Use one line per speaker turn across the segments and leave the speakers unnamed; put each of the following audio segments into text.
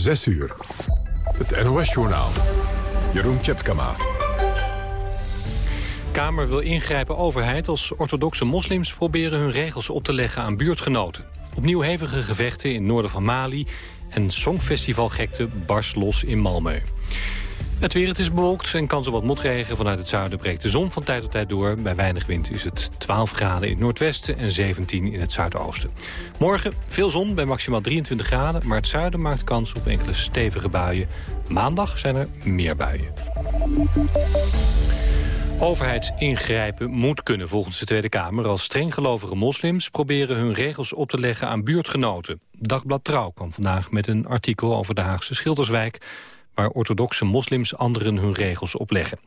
6 uur. Het NOS-journaal. Jeroen Tjepkama.
Kamer wil ingrijpen overheid als orthodoxe moslims proberen hun regels op te leggen aan buurtgenoten. Opnieuw hevige gevechten in het noorden van Mali en songfestivalgekte barst los in Malmö. Het weer, het is bewolkt en kans op wat motregen. Vanuit het zuiden breekt de zon van tijd tot tijd door. Bij weinig wind is het 12 graden in het noordwesten en 17 in het zuidoosten. Morgen veel zon bij maximaal 23 graden. Maar het zuiden maakt kans op enkele stevige buien. Maandag zijn er meer buien. Overheidsingrijpen moet kunnen volgens de Tweede Kamer... als strenggelovige moslims proberen hun regels op te leggen aan buurtgenoten. Dagblad Trouw kwam vandaag met een artikel over de Haagse Schilderswijk waar orthodoxe moslims anderen hun regels opleggen.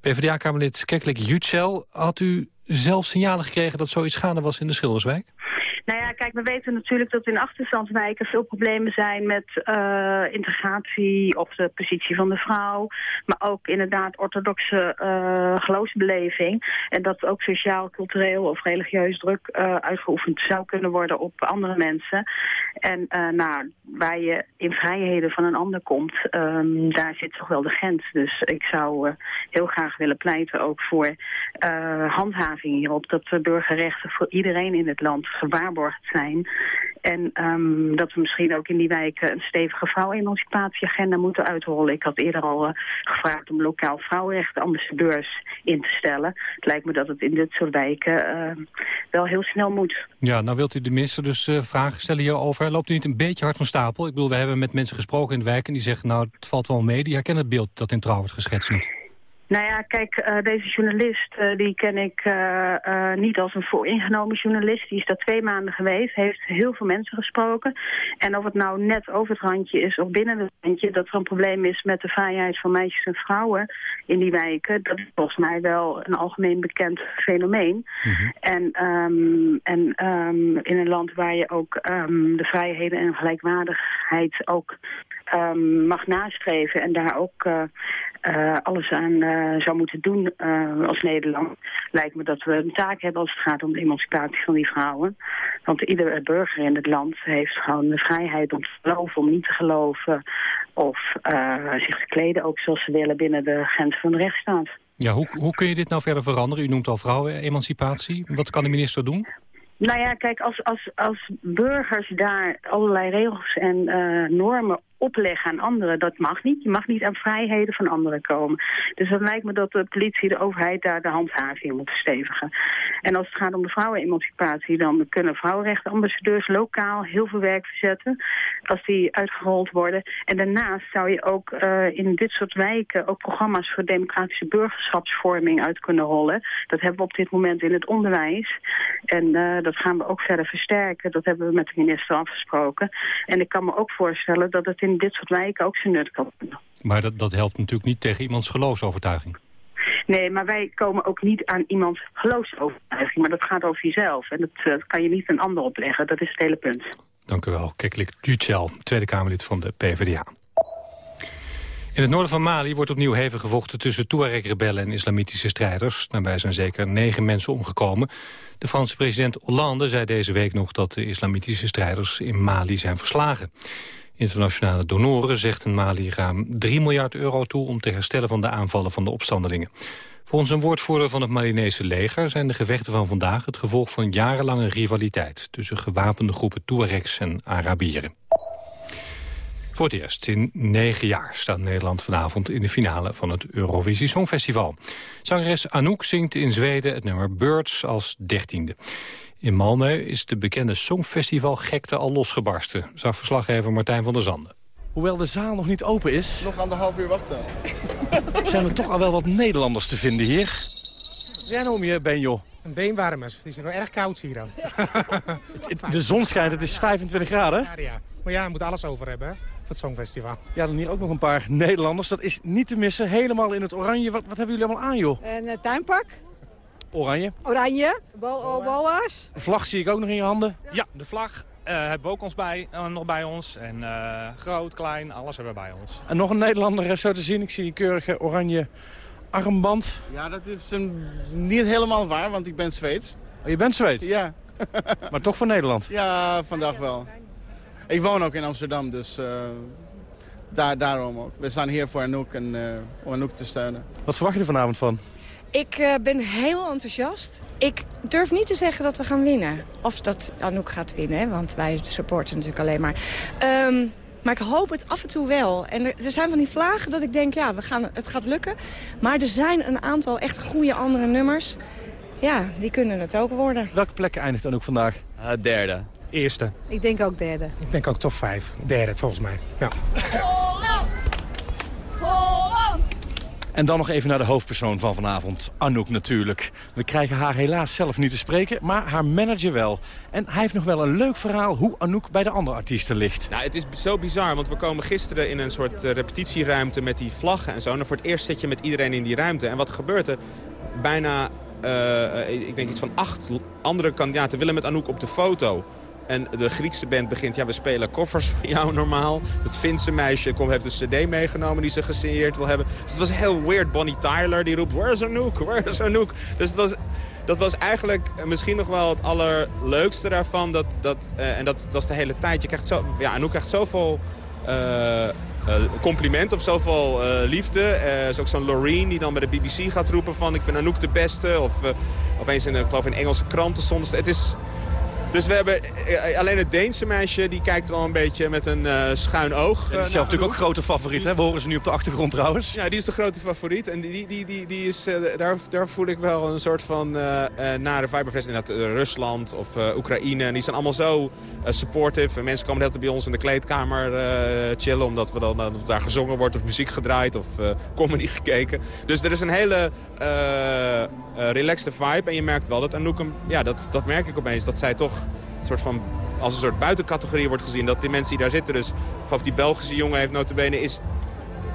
PvdA-kamerlid Keklik Jutschel, had u zelf signalen gekregen dat zoiets gaande was in de Schilderswijk?
Nou ja, kijk, we weten natuurlijk dat in achterstandswijken veel problemen zijn met uh, integratie of de positie van de vrouw. Maar ook inderdaad orthodoxe uh, geloofsbeleving. En dat ook sociaal, cultureel of religieus druk uh, uitgeoefend zou kunnen worden op andere mensen. En nou, waar je in vrijheden van een ander komt, um, daar zit toch wel de grens. Dus ik zou heel graag willen pleiten ook voor handhaving hierop. Dat de burgerrechten voor iedereen in het land gewaarborgd zijn. En um, dat we misschien ook in die wijken een stevige vrouwenemancipatieagenda moeten uitrollen. Ik had eerder al uh, gevraagd om lokaal vrouwenrechtenambassadeurs in te stellen. Het lijkt me dat het in dit soort wijken uh, wel heel snel moet.
Ja, nou wilt u de minister dus uh, vragen stellen hierover. Loopt u niet een beetje hard van stapel? Ik bedoel, we hebben met mensen gesproken in de wijk en die zeggen... nou, het valt wel mee, die herkennen het beeld dat in trouw wordt geschetst.
Nou ja, kijk, uh, deze journalist, uh, die ken ik uh, niet als een vooringenomen journalist. Die is daar twee maanden geweest, heeft heel veel mensen gesproken. En of het nou net over het randje is of binnen het randje... dat er een probleem is met de vrijheid van meisjes en vrouwen in die wijken... dat is volgens mij wel een algemeen bekend fenomeen. Mm -hmm. En, um, en um, in een land waar je ook um, de vrijheden en gelijkwaardigheid ook um, mag nastreven en daar ook uh, uh, alles aan uh, zou moeten doen als Nederland, lijkt me dat we een taak hebben als het gaat om de emancipatie van die vrouwen. Want iedere burger in het land heeft gewoon de vrijheid om te geloven, om niet te geloven of zich te kleden ook zoals ze willen binnen de grenzen van de rechtsstaat.
Ja, hoe, hoe kun je dit nou verder veranderen? U noemt al vrouwenemancipatie. Wat kan de minister doen?
Nou ja, kijk, als, als, als burgers daar allerlei regels en uh, normen opleggen aan anderen, dat mag niet. Je mag niet aan vrijheden van anderen komen. Dus dat lijkt me dat de politie, de overheid daar de handhaving moet verstevigen. En als het gaat om de vrouwenemancipatie, dan kunnen vrouwenrechtenambassadeurs lokaal heel veel werk verzetten als die uitgerold worden. En daarnaast zou je ook uh, in dit soort wijken ook programma's voor democratische burgerschapsvorming uit kunnen rollen. Dat hebben we op dit moment in het onderwijs. En uh, dat gaan we ook verder versterken. Dat hebben we met de minister afgesproken. En ik kan me ook voorstellen dat het in in dit soort wijken ook zijn nut kan.
Maar dat, dat helpt natuurlijk niet tegen iemands geloofsovertuiging.
Nee, maar wij komen ook niet aan iemands geloofsovertuiging. Maar dat gaat over jezelf. En dat, uh, kan je niet een ander opleggen. Dat is het hele punt.
Dank u wel. Keklik Ducel, Tweede Kamerlid van de PvdA. In het noorden van Mali wordt opnieuw hevig gevochten tussen Tuareg-rebellen en islamitische strijders. Daarbij zijn zeker negen mensen omgekomen. De Franse president Hollande zei deze week nog dat de islamitische strijders in Mali zijn verslagen. Internationale donoren zegt Mali ruim 3 miljard euro toe... om te herstellen van de aanvallen van de opstandelingen. Volgens een woordvoerder van het Malinese leger... zijn de gevechten van vandaag het gevolg van jarenlange rivaliteit... tussen gewapende groepen Tuaregs en Arabieren. Voor het eerst in negen jaar staat Nederland vanavond in de finale van het Eurovisie Songfestival. Zangeres Anouk zingt in Zweden het nummer Birds als dertiende. In Malmö is de bekende Songfestival gekte al losgebarsten, zag verslaggever Martijn van der Zanden.
Hoewel de zaal nog niet open is...
Nog anderhalf uur wachten.
zijn er toch al wel wat Nederlanders te vinden hier. Jij noem je ben, joh?
Een beenwarmers. Het is nog erg koud hier dan.
de zon schijnt, het is 25 graden.
Ja, ja. Maar ja, we moeten alles over hebben, hè, voor het Songfestival.
Ja, dan hier ook nog een paar Nederlanders. Dat is niet te missen, helemaal in het oranje. Wat, wat hebben jullie allemaal aan, joh?
Een uh, tuinpak.
Oranje.
Oranje. Bo boa's.
De vlag zie ik ook nog in je handen.
Ja, de vlag uh, hebben we ook ons bij, uh, nog bij ons. En uh, groot, klein, alles hebben we bij ons.
En nog een Nederlander zo te zien. Ik zie een keurige oranje armband.
Ja, dat is um, niet helemaal waar, want ik ben Zweeds.
Oh, je bent Zweeds?
Ja.
maar toch voor Nederland?
Ja, vandaag wel. ik woon ook in Amsterdam, dus uh, daar, daarom ook. We staan hier voor Anouk en uh, om Anouk te steunen.
Wat verwacht je er vanavond van?
Ik uh, ben heel enthousiast. Ik durf niet te zeggen dat we gaan winnen. Of dat Anouk gaat winnen, want wij supporten natuurlijk alleen maar. Um, maar ik hoop het af en toe wel. En er, er, zijn van die vlagen dat ik denk, ja, we gaan, het gaat lukken. Maar er zijn een aantal echt goede andere nummers. Ja, die kunnen het ook worden.
Welke plekken eindigt Anouk vandaag?
Uh, derde.
Eerste.
Ik denk ook derde.
Ik denk ook top vijf. Derde, volgens mij. Ja.
En dan nog even naar de hoofdpersoon van vanavond, Anouk natuurlijk. We krijgen haar helaas zelf niet te spreken, maar haar manager wel. En hij heeft nog wel een leuk verhaal hoe Anouk bij de andere artiesten ligt.
Nou, het is zo bizar, want we komen gisteren in een soort eh, repetitieruimte met die vlaggen en zo. En voor het eerst zit je met iedereen in die ruimte. En wat gebeurt er? Bijna, uh, ik denk iets van acht andere kandidaten willen met Anouk op de foto. En de Griekse band begint, ja, we spelen koffers van jou normaal. Het Finse meisje komt, heeft een cd meegenomen die ze gesigneerd wil hebben. Dus het was heel weird. Bonnie Tyler die roept, where's Anouk, where's Anouk? Dus het was, dat was eigenlijk misschien nog wel het allerleukste daarvan. Dat, dat, uh, en dat, dat is de hele tijd. Je krijgt zo, ja, Anouk krijgt zoveel... Uh, uh, compliment of zoveel liefde. Er is ook zo'n Loreen die dan bij de BBC gaat roepen van... ik vind Anouk de beste. Of opeens in, ik geloof in Engelse kranten stond. Het is, dus we hebben eh, alleen het Deense meisje, die kijkt wel een beetje met een uh, schuin oog.
Ja, die is zelf natuurlijk ook grote favoriet, hè? We horen ze nu op de achtergrond trouwens.
Ja, die is de grote favoriet. En die, die, die, die is, uh, daar, daar voel ik wel een soort van uh, nare Viberfest. Inderdaad, Rusland of Oekraïne. En die zijn allemaal zo supportive. En mensen komen net bij ons in de kleedkamer chillen. Omdat we dan, daar gezongen wordt of muziek gedraaid of comedy gekeken. Dus er is een hele relaxte vibe. En je merkt wel dat Anouk hem, ja, dat, dat merk ik opeens. Dat zij toch een soort van, als een soort buitencategorie wordt gezien. Dat die mensen die daar zitten, dus geloof die Belgische jongen heeft notabene is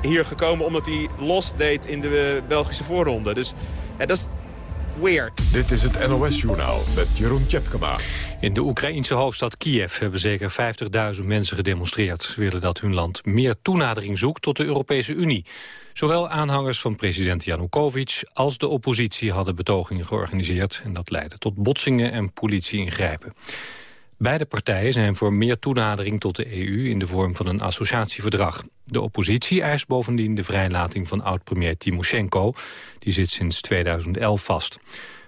hier gekomen omdat hij los deed in de Belgische voorronde. Dus ja, dat is weird.
Dit is het NOS-journaal met Jeroen Tjepkema.
In de Oekraïense hoofdstad Kiev hebben zeker 50.000 mensen gedemonstreerd. Ze willen dat hun land meer toenadering zoekt tot de Europese Unie. Zowel aanhangers van president Janukovic als de oppositie hadden betogingen georganiseerd. En dat leidde tot botsingen en politie-ingrijpen. Beide partijen zijn voor meer toenadering tot de EU in de vorm van een associatieverdrag. De oppositie eist bovendien de vrijlating van oud-premier Timoshenko. Die zit sinds 2011 vast.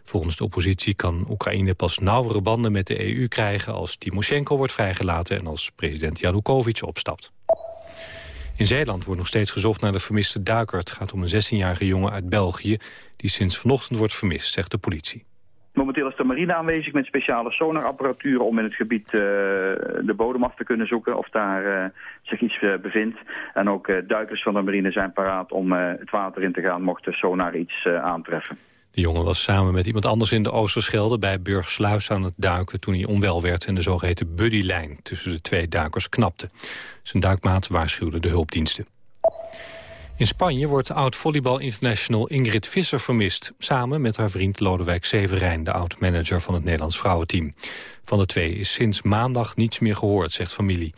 Volgens de oppositie kan Oekraïne pas nauwere banden met de EU krijgen... als Timoshenko wordt vrijgelaten en als president Janukovic opstapt. In Zeeland wordt nog steeds gezocht naar de vermiste duiker. Het gaat om een 16-jarige jongen uit België... die sinds vanochtend wordt vermist, zegt de politie.
Momenteel is de marine aanwezig met speciale sonarapparatuur om in het gebied uh, de bodem af te kunnen zoeken of daar uh, zich iets uh, bevindt. En ook duikers van de marine zijn paraat om het water in te gaan mocht de sonar iets aantreffen.
De jongen was samen met iemand anders in de Oosterschelde bij Burgsluis aan het duiken toen hij onwel werd en de zogeheten buddylijn tussen de twee duikers knapte. Zijn duikmaat waarschuwde de hulpdiensten. In Spanje wordt oud-volleybal international Ingrid Visser vermist... samen met haar vriend Lodewijk Severijn, de oud-manager van het Nederlands vrouwenteam. Van de twee is sinds maandag niets meer gehoord, zegt familie.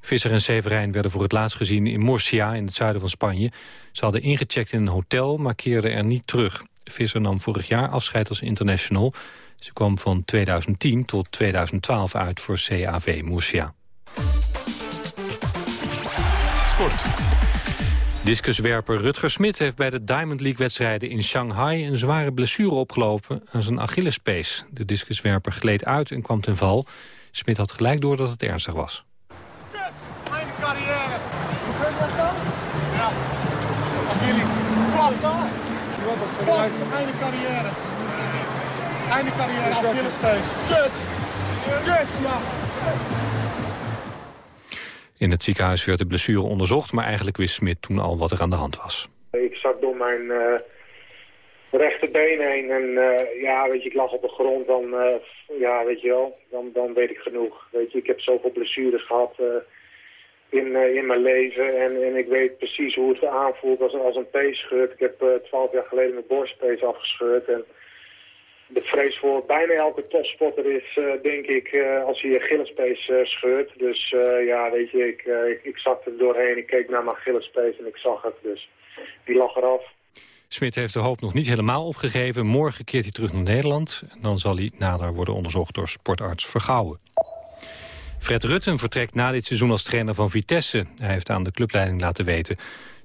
Visser en Severijn werden voor het laatst gezien in Murcia in het zuiden van Spanje. Ze hadden ingecheckt in een hotel, maar keerden er niet terug. Visser nam vorig jaar afscheid als international. Ze kwam van 2010 tot 2012 uit voor CAV Murcia.
Sport.
Discuswerper Rutger Smit heeft bij de Diamond League-wedstrijden in Shanghai... een zware blessure opgelopen aan zijn Achillespees. De discuswerper gleed uit en kwam ten val. Smit had gelijk door dat het ernstig was.
Kut, mijn carrière. Hoe kun je dat dan? Ja, Achilles. Flap. Mijn carrière. Einde carrière, Achillespees. Kut. Kut, ja.
In het ziekenhuis werd de blessure onderzocht... maar eigenlijk wist Smit toen al wat er aan de hand was.
Ik zat door mijn uh, rechterbeen heen en uh, ja, weet je, ik lag op de grond. Dan, uh, ja, weet je wel, dan, dan weet ik genoeg. Weet je, ik heb zoveel blessures gehad in, in mijn leven. En, en ik weet precies hoe het aanvoelt als, als een pees scheurt. Ik heb twaalf jaar geleden mijn borstpees afgescheurd en de vrees voor bijna elke topsporter is, uh, denk ik, als hij je Gillespace uh, scheurt. Dus ja, weet je, ik, ik, zakte er doorheen, ik keek naar mijn Gillespace en ik zag het. Dus die lag eraf.
Smit heeft de hoop nog niet helemaal opgegeven. Morgen keert hij terug naar Nederland. En dan zal hij nader worden onderzocht door sportarts Vergouwen. Fred Rutten vertrekt na dit seizoen als trainer van Vitesse. Hij heeft aan de clubleiding laten weten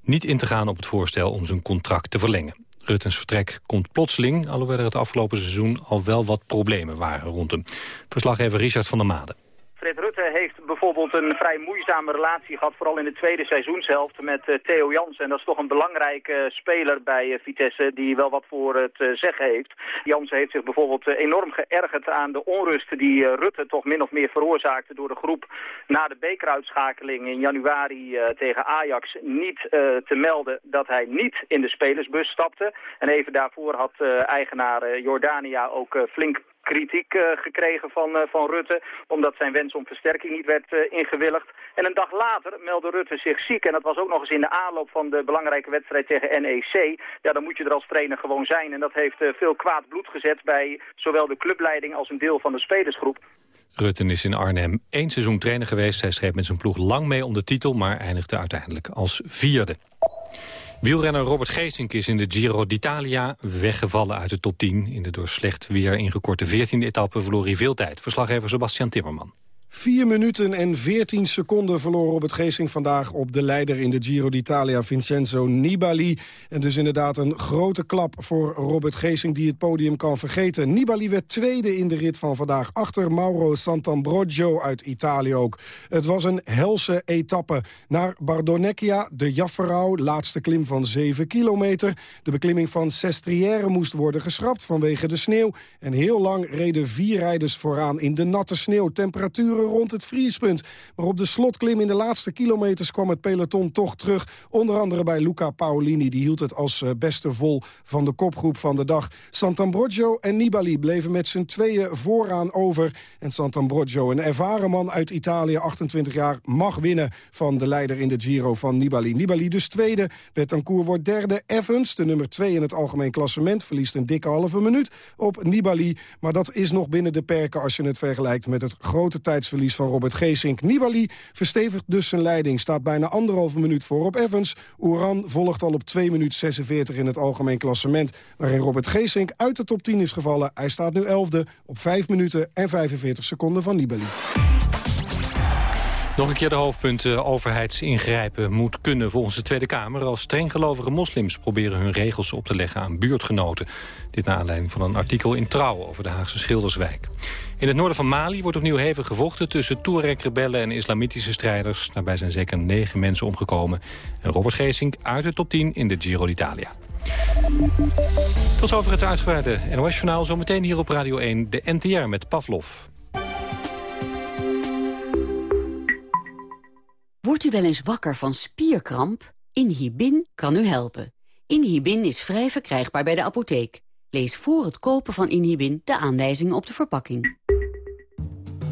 niet in te gaan op het voorstel om zijn contract te verlengen. Ruttens vertrek komt plotseling, alhoewel er het afgelopen seizoen al wel wat problemen waren rond hem. Verslaggever Richard van der Made.
Fred Rutte heeft bijvoorbeeld een vrij moeizame relatie gehad, vooral in de tweede seizoenshelft met uh, Theo Jansen. En dat is toch een belangrijke uh, speler bij uh, Vitesse die wel wat voor het zeggen heeft. Jansen heeft zich bijvoorbeeld enorm geërgerd aan de onrust die Rutte toch min of meer veroorzaakte door de groep na de bekeruitschakeling in januari tegen Ajax niet te melden dat hij niet in de spelersbus stapte. En even daarvoor had eigenaar Jordania ook flink kritiek uh, gekregen van, uh, van Rutte, omdat zijn wens om versterking niet werd uh, ingewilligd. En een dag later meldde Rutte zich ziek en dat was ook nog eens in de aanloop van de belangrijke wedstrijd tegen NEC. Ja, dan moet je er als trainer gewoon zijn en dat heeft veel kwaad bloed gezet bij zowel de clubleiding als een deel van de spelersgroep.
Rutten is in Arnhem één seizoen trainer geweest. Hij schreef met zijn ploeg lang mee om de titel, maar eindigde uiteindelijk als vierde. Wielrenner Robert Geesink is in de Giro d'Italia weggevallen uit de top 10. In de door slecht weer ingekorte 14e etappe verloor hij veel tijd. Verslaggever Sebastian Timmerman.
4 minuten en 14 seconden verloor Robert Geesing vandaag op de leider in de Giro d'Italia, Vincenzo Nibali. En dus inderdaad een grote klap voor Robert Geesing die het podium kan vergeten. Nibali werd tweede in de rit van vandaag, achter Mauro Sant'Ambrogio uit Italië ook. Het was een helse etappe naar Bardonecchia, de Jafferau, laatste klim van 7 kilometer. De beklimming van Sestriere moest worden geschrapt vanwege de sneeuw. En heel lang reden vier rijders vooraan in de natte sneeuw. Temperaturen rond het vriespunt. Maar op de slotklim in de laatste kilometers kwam het peloton toch terug. Onder andere bij Luca Paolini. Die hield het als eh, beste vol van de kopgroep van de dag. Sant'Ambrogio en Nibali bleven met z'n tweeën vooraan over. En Sant'Ambrogio, een ervaren man uit Italië, 28 jaar, mag winnen van de leider in de Giro van Nibali. Nibali dus tweede, Betancourt wordt derde. Evans, de nummer twee in het algemeen klassement, verliest een dikke halve minuut op Nibali. Maar dat is nog binnen de perken als je het vergelijkt met het grote tijds verlies van Robert Geesink. Nibali verstevigt dus zijn leiding. Staat bijna anderhalve minuut voor op Evans. Oeran volgt al op 2 minuten 46 in het algemeen klassement. Waarin Robert Geesink uit de top 10 is gevallen. Hij staat nu 11e op 5 minuten en 45 seconden van Nibali.
Nog een keer de hoofdpunten. Overheidsingrijpen moet kunnen volgens de Tweede Kamer... als strenggelovige moslims proberen hun regels op te leggen aan buurtgenoten. Dit naar aanleiding van een artikel in Trouw over de Haagse Schilderswijk. In het noorden van Mali wordt opnieuw hevig gevochten... tussen Touareg-rebellen en islamitische strijders. Daarbij zijn zeker negen mensen omgekomen. En Robert Geesink uit de top 10 in de Giro d'Italia. Tot over het uitgebreide NOS-journaal. Zometeen hier op Radio 1 de NTR met Pavlov.
Wordt u wel eens wakker van spierkramp? Inhibin kan u helpen. Inhibin is vrij verkrijgbaar bij de apotheek. Lees voor het kopen van Inhibin de aanwijzingen op de verpakking.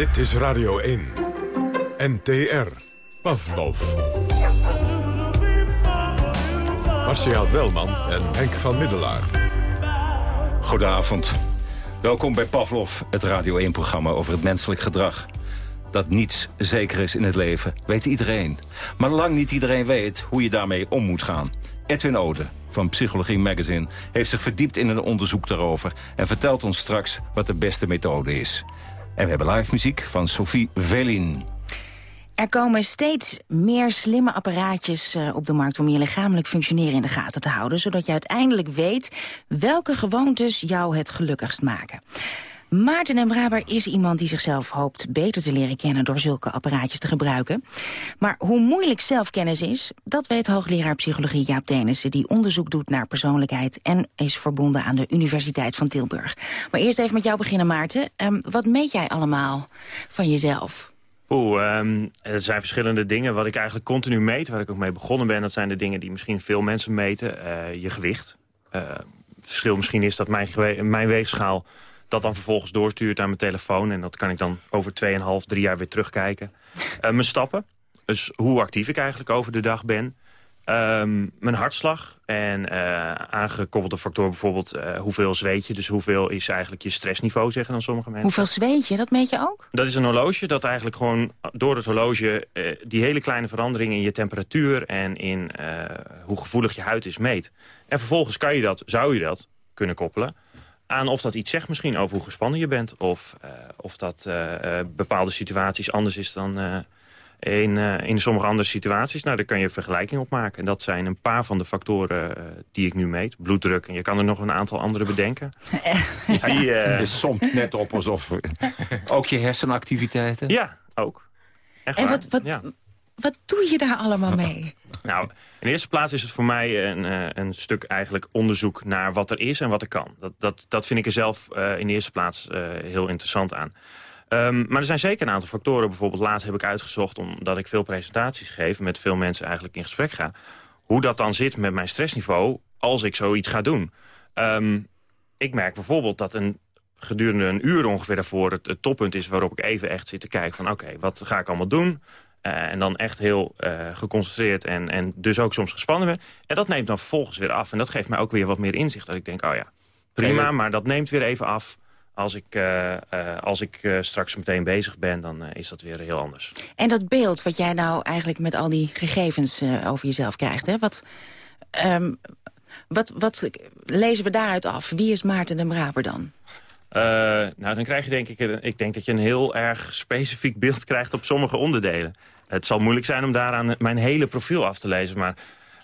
Dit is Radio 1. NTR. Pavlov. Marcia Welman en Henk van Middelaar.
Goedenavond. Welkom bij Pavlov, het Radio 1-programma over het menselijk gedrag. Dat niets zeker is in het leven, weet iedereen. Maar lang niet iedereen weet hoe je daarmee om moet gaan. Edwin Ode van Psychologie Magazine heeft zich verdiept in een onderzoek daarover... en vertelt ons straks wat de beste methode is. En we hebben live muziek van Sophie Velin.
Er komen steeds meer slimme apparaatjes uh, op de markt... om je lichamelijk functioneren in de gaten te houden... zodat je uiteindelijk weet welke gewoontes jou het gelukkigst maken. Maarten en Braber is iemand die zichzelf hoopt beter te leren kennen door zulke apparaatjes te gebruiken. Maar hoe moeilijk zelfkennis is, dat weet hoogleraar psychologie Jaap Denissen, die onderzoek doet naar persoonlijkheid en is verbonden aan de Universiteit van Tilburg. Maar eerst even met jou beginnen Maarten. Um, wat meet jij allemaal van jezelf?
Oeh, um, er zijn verschillende dingen. Wat ik eigenlijk continu meet, waar ik ook mee begonnen ben... dat zijn de dingen die misschien veel mensen meten. Uh, je gewicht. Uh, het verschil misschien is dat mijn, mijn weegschaal dat dan vervolgens doorstuurt aan mijn telefoon. En dat kan ik dan over 2,5, 3 jaar weer terugkijken. Uh, mijn stappen, dus hoe actief ik eigenlijk over de dag ben. Um, mijn hartslag en uh, aangekoppelde factoren bijvoorbeeld uh, hoeveel zweet je. Dus hoeveel is eigenlijk je stressniveau, zeggen dan sommige mensen.
Hoeveel zweet je, dat meet je ook?
Dat is een horloge dat eigenlijk gewoon door het horloge... Uh, die hele kleine veranderingen in je temperatuur en in hoe gevoelig je huid is meet. En vervolgens kan je dat, zou je dat kunnen koppelen aan of dat iets zegt misschien over hoe gespannen je bent. Of, uh, of dat uh, bepaalde situaties anders is dan uh, in, in sommige andere situaties. Nou, daar kan je vergelijking op maken. En dat zijn een paar van de factoren die ik nu meet. Bloeddruk. En je kan er nog een aantal andere bedenken.
ja, die, je somt net op alsof... ook je hersenactiviteiten?
Ja, ook.
Echt en wat, wat, ja. wat doe je daar allemaal mee?
Nou, in de eerste plaats is het voor mij een, uh, een stuk eigenlijk onderzoek naar wat er is en wat er kan. Dat, dat, dat vind ik er zelf uh, in de eerste plaats uh, heel interessant aan. Um, maar er zijn zeker een aantal factoren. Bijvoorbeeld laatst heb ik uitgezocht, omdat ik veel presentaties geef... met veel mensen eigenlijk in gesprek ga... hoe dat dan zit met mijn stressniveau als ik zoiets ga doen. Um, ik merk bijvoorbeeld dat een gedurende een uur ongeveer daarvoor... het, toppunt is waarop ik even echt zit te kijken van... oké, wat ga ik allemaal doen? Uh, en dan echt heel uh, geconcentreerd en, en dus ook soms gespannen ben. En dat neemt dan vervolgens weer af. En dat geeft mij ook weer wat meer inzicht. Dat ik denk, oh ja, prima, maar dat neemt weer even af. Als ik, uh, als ik straks meteen bezig ben, dan is dat weer heel anders.
En dat beeld wat jij nou eigenlijk met al die gegevens over jezelf krijgt... Hè? Wat, um, wat, wat lezen we daaruit af? Wie is Maarten de Braber dan?
Uh, nou, dan krijg je denk ik... Ik denk dat je een heel erg specifiek beeld krijgt op sommige onderdelen. Het zal moeilijk zijn om daaraan mijn hele profiel af te lezen. Maar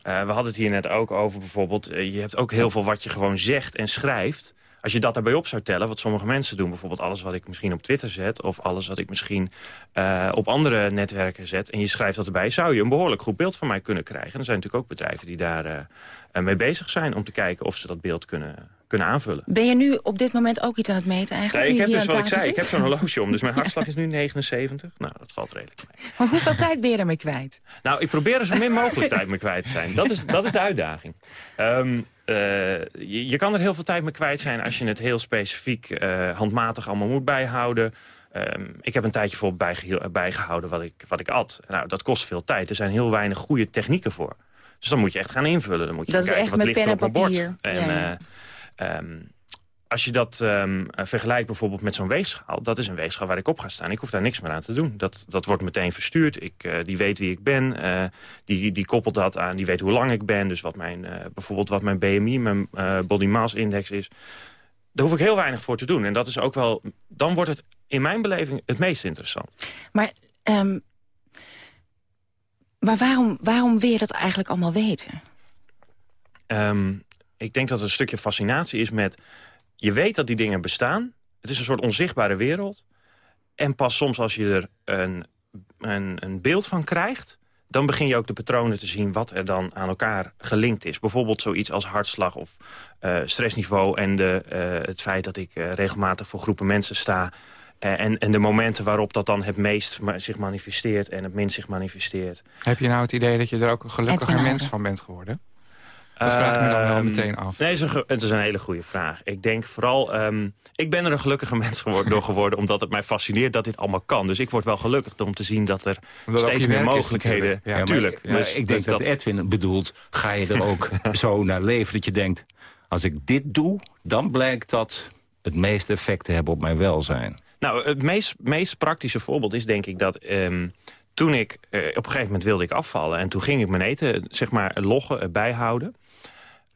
uh, we hadden het hier net ook over bijvoorbeeld... Uh, je hebt ook heel veel wat je gewoon zegt en schrijft. Als je dat daarbij op zou tellen, wat sommige mensen doen... bijvoorbeeld alles wat ik misschien op Twitter zet... of alles wat ik misschien op andere netwerken zet... en je schrijft dat erbij, zou je een behoorlijk goed beeld van mij kunnen krijgen. En er zijn natuurlijk ook bedrijven die daar mee bezig zijn... om te kijken of ze dat beeld kunnen kunnen aanvullen.
Ben je nu op dit moment ook iets aan het meten eigenlijk?
Nee, ik heb dus wat ik zei, zit? ik heb zo'n horloge om. Dus mijn hartslag is nu 79. Nou, dat valt redelijk mee.
Maar hoeveel tijd ben je ermee kwijt?
Nou, ik probeer er zo min mogelijk tijd mee kwijt te zijn. Dat is, dat is de uitdaging. Um, uh, je, je, kan er heel veel tijd mee kwijt zijn als je het heel specifiek uh, handmatig allemaal moet bijhouden. Um, ik heb een tijdje voor bijge bijgehouden wat ik, wat ik at. Nou, dat kost veel tijd. Er zijn heel weinig goede technieken voor. Dus dan moet je echt gaan invullen. Dan moet je
dat
kijken, wat ligt op mijn
papier.
bord. En,
ja.
Um, als je dat um, vergelijkt bijvoorbeeld met zo'n weegschaal... dat is een weegschaal waar ik op ga staan. Ik hoef daar niks meer aan te doen. Dat, dat wordt meteen verstuurd. Ik, uh, die weet wie ik ben. Uh, die, die koppelt dat aan. Die weet hoe lang ik ben. Dus wat mijn, uh, bijvoorbeeld wat mijn BMI, mijn body mass index is. Daar hoef ik heel weinig voor te doen. En dat is ook wel... Dan wordt het in mijn beleving het meest interessant.
Maar, um, maar waarom, waarom wil je dat eigenlijk allemaal weten?
Um, ik denk dat het een stukje fascinatie is met... je weet dat die dingen bestaan. Het is een soort onzichtbare wereld. En pas soms als je er een, een, een beeld van krijgt... dan begin je ook de patronen te zien wat er dan aan elkaar gelinkt is. Bijvoorbeeld zoiets als hartslag of uh, stressniveau... en de, uh, het feit dat ik uh, regelmatig voor groepen mensen sta... En, en de momenten waarop dat dan het meest zich manifesteert... en het minst zich manifesteert.
Heb je nou het idee dat je er ook een gelukkiger mens van bent geworden? Dat vraag ik me dan wel meteen af.
Nee, het is een hele goede vraag. Ik denk vooral... Um, ik ben er een gelukkige mens geworden, door geworden... omdat het mij fascineert dat dit allemaal kan. Dus ik word wel gelukkig om te zien dat er omdat steeds meer mogelijkheden... Is,
ja, natuurlijk. Ja, dus, ik denk dus dat, dat Edwin bedoelt... ga je er ook zo naar leven dat je denkt... als ik dit doe, dan blijkt dat het meeste effect te hebben op mijn welzijn.
Nou, het meest, meest praktische voorbeeld is denk ik dat... Ehm, toen ik, op een gegeven moment wilde ik afvallen. En toen ging ik mijn eten, zeg maar, loggen, bijhouden.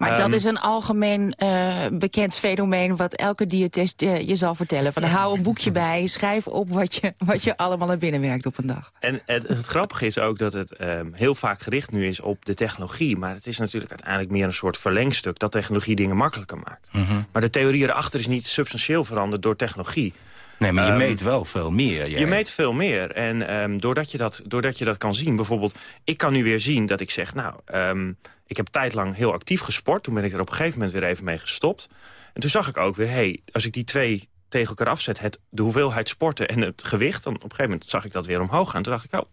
Maar dat
Ehm,
is een algemeen eh, bekend fenomeen... wat elke diëtist eh, je zal vertellen. Van, hou een boekje bij, schrijf op wat je, wat je allemaal naar binnen werkt op een dag.
En het, het grappige is ook dat het ehm, heel vaak gericht nu is op de technologie. Maar het is natuurlijk uiteindelijk meer een soort verlengstuk... dat technologie dingen makkelijker maakt.
Mhm.
Maar de theorie erachter is niet substantieel veranderd door technologie.
Nee, maar je
Ehm,
meet wel veel meer. jij.
Je meet veel meer. En ehm, doordat, je dat, doordat je dat kan zien, bijvoorbeeld... ik kan nu weer zien dat ik zeg, nou, ehm, ik heb tijdlang heel actief gesport. Toen ben ik er op een gegeven moment weer even mee gestopt. En toen zag ik ook weer, hey, als ik die twee tegen elkaar afzet... Het, de hoeveelheid sporten en het gewicht... dan op een gegeven moment zag ik dat weer omhoog gaan. Toen dacht ik, oh,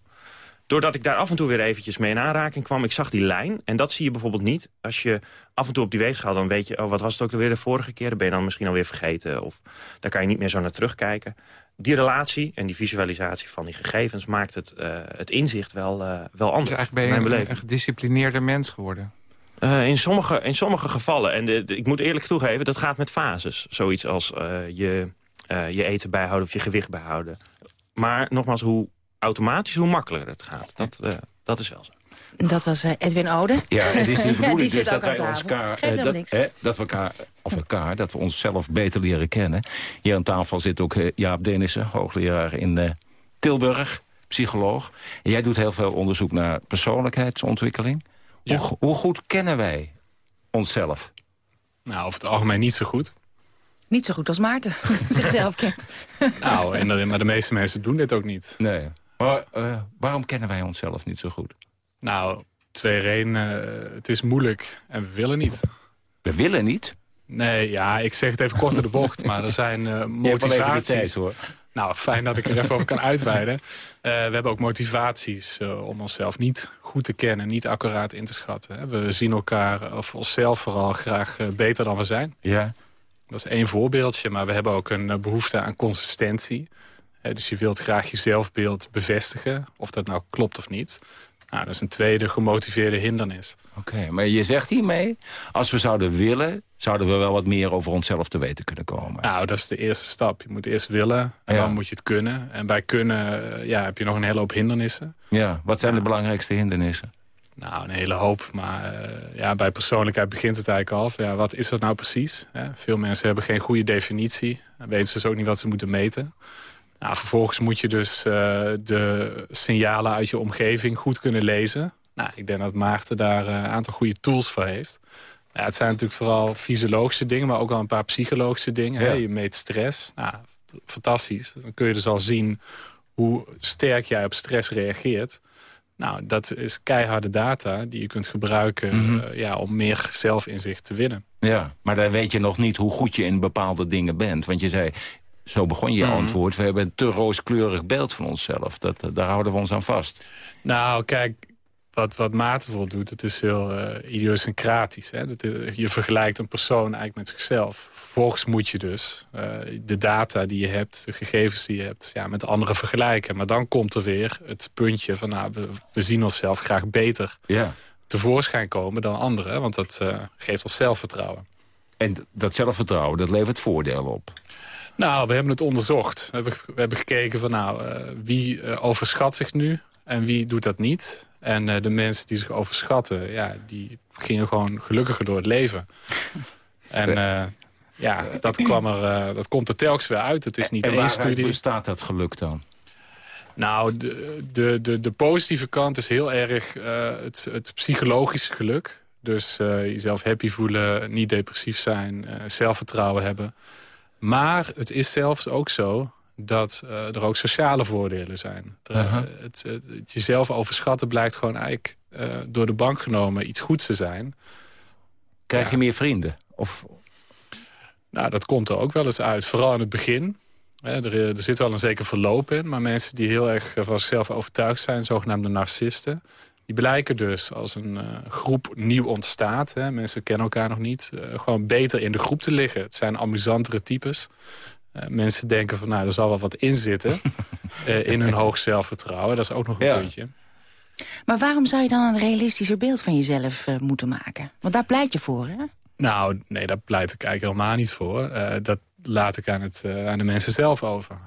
doordat ik daar af en toe weer eventjes mee in aanraking kwam... ik zag die lijn, en dat zie je bijvoorbeeld niet. Als je af en toe op die weegschaal, dan weet je... oh, wat was het ook weer de vorige keer? Dan ben je dan misschien alweer vergeten. Of daar kan je niet meer zo naar terugkijken. Die relatie en die visualisatie van die gegevens... maakt het, eh, het inzicht wel, eh, wel anders.
Dus eigenlijk ben je
mijn
een, een gedisciplineerder mens geworden.
Eh, in, sommige, in sommige gevallen, en de- de- ik moet eerlijk toegeven... dat gaat met fases. Zoiets als je, je eten bijhouden of je gewicht bijhouden. Maar nogmaals, hoe automatisch, hoe makkelijker het gaat. Dat, eh, dat is wel zo.
Dat was eh, Edwin Ode.
Ja, het is de
die
bedoeling
zit
dus
ook
dat
aan
wij ons elkaar, eh, dat,
niks.
hè, dat we elkaar, of elkaar, dat we onszelf beter leren kennen. Hier aan tafel zit ook Jaap Denissen, hoogleraar in eh, Tilburg, psycholoog. En jij doet heel veel onderzoek naar persoonlijkheidsontwikkeling. Hoe, hoe goed kennen wij onszelf?
Nou, over het algemeen niet zo goed.
Niet zo goed als Maarten zichzelf kent.
Nou, en de- maar de meeste mensen doen dit ook niet.
Nee. Maar eh, waarom kennen wij onszelf niet zo goed?
Nou, twee redenen. Eh, het is moeilijk en we willen niet.
We willen niet?
Nee, ja, ik zeg het even kort door de bocht, maar er zijn
de
motivaties.
tijd, hoor.
Nou, fijn dat ik er even over kan uitweiden. We hebben ook motivaties om onszelf niet goed te kennen, niet accuraat in te schatten. hè. We zien elkaar, of onszelf vooral, graag beter dan we zijn.
Ja.
Dat is één voorbeeldje, maar we hebben ook een eh, behoefte aan consistentie. Dus je wilt graag je zelfbeeld bevestigen, of dat nou klopt of niet. Nou, dat is een tweede gemotiveerde hindernis.
Oké, maar je zegt hiermee, als we zouden willen... zouden we wel wat meer over onszelf te weten kunnen komen.
Nou, dat is de eerste stap. Je moet eerst willen en
Ja.
dan moet je het kunnen. En bij kunnen eh, ja, heb je nog een hele hoop hindernissen.
Ja, wat zijn de belangrijkste hindernissen?
Nou, een hele hoop. Maar eh, ja, bij persoonlijkheid begint het eigenlijk al. Ja, wat is dat nou precies? Hè? Veel mensen hebben geen goede definitie. Dan weten ze dus ook niet wat ze moeten meten. Nou, vervolgens moet je dus eh, de signalen uit je omgeving goed kunnen lezen. Nou, ik denk dat Maarten daar eh, een aantal goede tools voor heeft. Ja, het zijn natuurlijk vooral fysiologische dingen, maar ook al een paar psychologische dingen. Hè? Je meet stress. Nou, fantastisch. Dan kun je dus al zien hoe sterk jij op stress reageert. Nou, dat is keiharde data die je kunt gebruiken
Mhm.
eh, ja, om meer zelfinzicht te winnen.
Ja, maar dan weet je nog niet hoe goed je in bepaalde dingen bent. Want je zei, zo begon je
Mhm.
antwoord... we hebben een te rooskleurig beeld van onszelf. Dat, eh, daar houden we ons aan vast.
Nou, kijk, wat, wat Maarten doet, het is heel eh idiosyncratisch. Hè? Dat, eh, je vergelijkt een persoon eigenlijk met zichzelf. Vervolgens moet je dus de data die je hebt, de gegevens die je hebt... Ja, met anderen vergelijken. Maar dan komt er weer het puntje van... Nou, we, we zien onszelf graag beter
Ja.
tevoorschijn komen dan anderen. Want dat geeft ons zelfvertrouwen.
En dat zelfvertrouwen, dat levert voordelen op.
Nou, we hebben het onderzocht. We hebben, we hebben gekeken van nou, eh, wie eh, overschat zich nu en wie doet dat niet. En eh, de mensen die zich overschatten, ja, die gingen gewoon gelukkiger door het leven. En ja, dat, kwam er, dat komt er telkens weer uit. Het is niet
en
één studie.
bestaat dat geluk dan?
Nou, de, de, de, de positieve kant is heel erg het, het psychologische geluk. Dus jezelf happy voelen, niet depressief zijn, zelfvertrouwen hebben. Maar het is zelfs ook zo dat eh, er ook sociale voordelen zijn. Er,
Uh-huh.
eh, het, het, het jezelf overschatten blijkt gewoon eigenlijk eh, door de bank genomen iets goeds te zijn.
Krijg je meer vrienden? Of...
Nou, dat komt er ook wel eens uit. Vooral in het begin. Hè, er, er zit wel een zeker verloop in. Maar mensen die heel erg eh, van zichzelf overtuigd zijn... zogenaamde narcisten... die blijken dus als een eh, groep nieuw ontstaat... Hè, mensen kennen elkaar nog niet... eh, gewoon beter in de groep te liggen. Het zijn amusantere types. Eh, mensen denken van, nou, er zal wel wat in zitten... eh, in hun hoog zelfvertrouwen. Dat is ook nog een
Ja.
puntje.
Maar waarom zou je dan een realistischer beeld van jezelf eh, moeten maken? Want daar pleit je voor, hè?
Nou, nee, daar pleit ik eigenlijk helemaal niet voor. Eh, dat, laat ik aan, het, aan de mensen zelf over.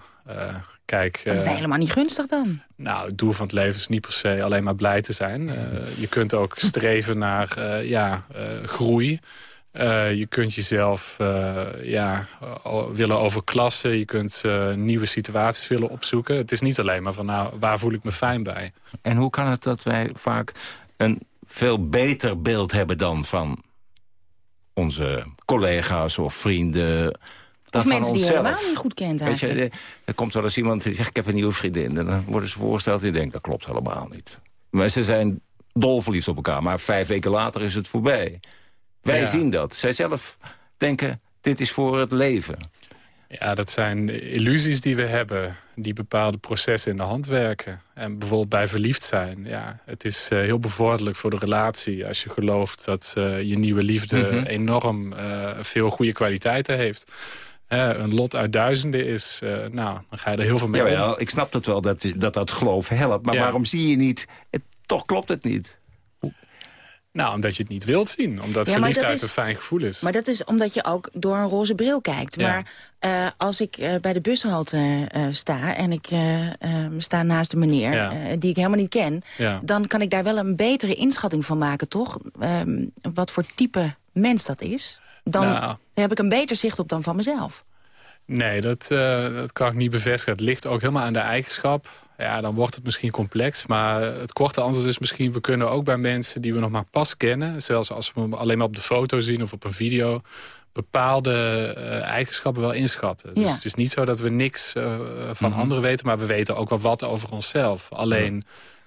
Kijk,
dat is helemaal niet gunstig dan.
Nou, het doel van het leven is niet per se alleen maar blij te zijn. je kunt ook streven naar ja, groei. Uh, je kunt jezelf uh, ja, willen overklassen. Je kunt uh, nieuwe situaties willen opzoeken. Het is niet alleen maar van nou, waar voel ik me fijn bij.
En hoe kan het dat wij vaak een veel beter beeld hebben dan van onze collega's of vrienden...
Of mensen die je helemaal niet goed kent
Weet je, er komt wel eens iemand die zegt ik heb een nieuwe vriendin. En dan worden ze voorgesteld en die denkt dat klopt helemaal niet. Maar ze zijn dolverliefd op elkaar. Maar vijf weken later is het voorbij. Wij zien dat. Zij zelf denken, dit is voor het leven.
Ja, dat zijn illusies die we hebben, die bepaalde processen in de hand werken. En bijvoorbeeld bij verliefd zijn. Ja, het is uh, heel bevorderlijk voor de relatie als je gelooft dat uh, je nieuwe liefde mm -hmm. enorm uh, veel goede kwaliteiten heeft. Een lot uit duizenden is, nou, dan ga je er heel veel mee
ja, om. ik snap dat wel, dat dat, dat geloof helpt. Maar ja. waarom zie je niet, het, toch klopt het niet?
Nou, omdat je het niet wilt zien. Omdat ja, verliefdheid is, een fijn gevoel is.
Maar dat is omdat je ook door een roze bril kijkt. Ja. Maar uh, als ik uh, bij de bushalte uh, sta en ik sta naast een meneer ja. die ik helemaal niet ken... dan kan ik daar wel een betere inschatting van maken, toch? Ehm, wat voor type mens dat is. Dan nou. heb ik een beter zicht op dan van mezelf.
Nee, dat, dat kan ik niet bevestigen. Het ligt ook helemaal aan de eigenschap ja, dan wordt het misschien complex. Maar het korte antwoord is misschien... we kunnen ook bij mensen die we nog maar pas kennen... zelfs als we hem alleen maar op de foto zien of op een video... bepaalde uh, eigenschappen wel inschatten. Dus het is niet zo dat we niks uh, van mm -hmm. anderen weten... maar we weten ook wel wat over onszelf. Alleen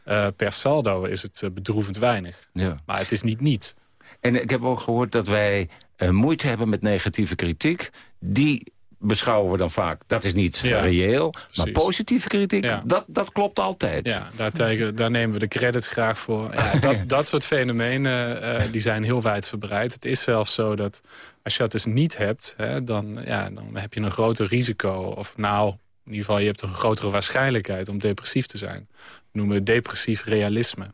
uh, per saldo is het bedroevend weinig. Ja. Maar het is niet niet.
En ik heb ook gehoord dat wij moeite hebben met negatieve kritiek... die beschouwen we dan vaak, dat is niet reëel. Maar positieve kritiek, dat, dat klopt altijd.
Ja, daar, daar nemen we de credits graag voor. Ja, dat, dat soort fenomenen uh, die zijn heel wijdverbreid. Het is zelfs zo dat als je dat dus niet hebt... Hè, dan, ja, dan heb je een groter risico. Of nou, in ieder geval, je hebt een grotere waarschijnlijkheid om depressief te zijn. We noemen het depressief realisme.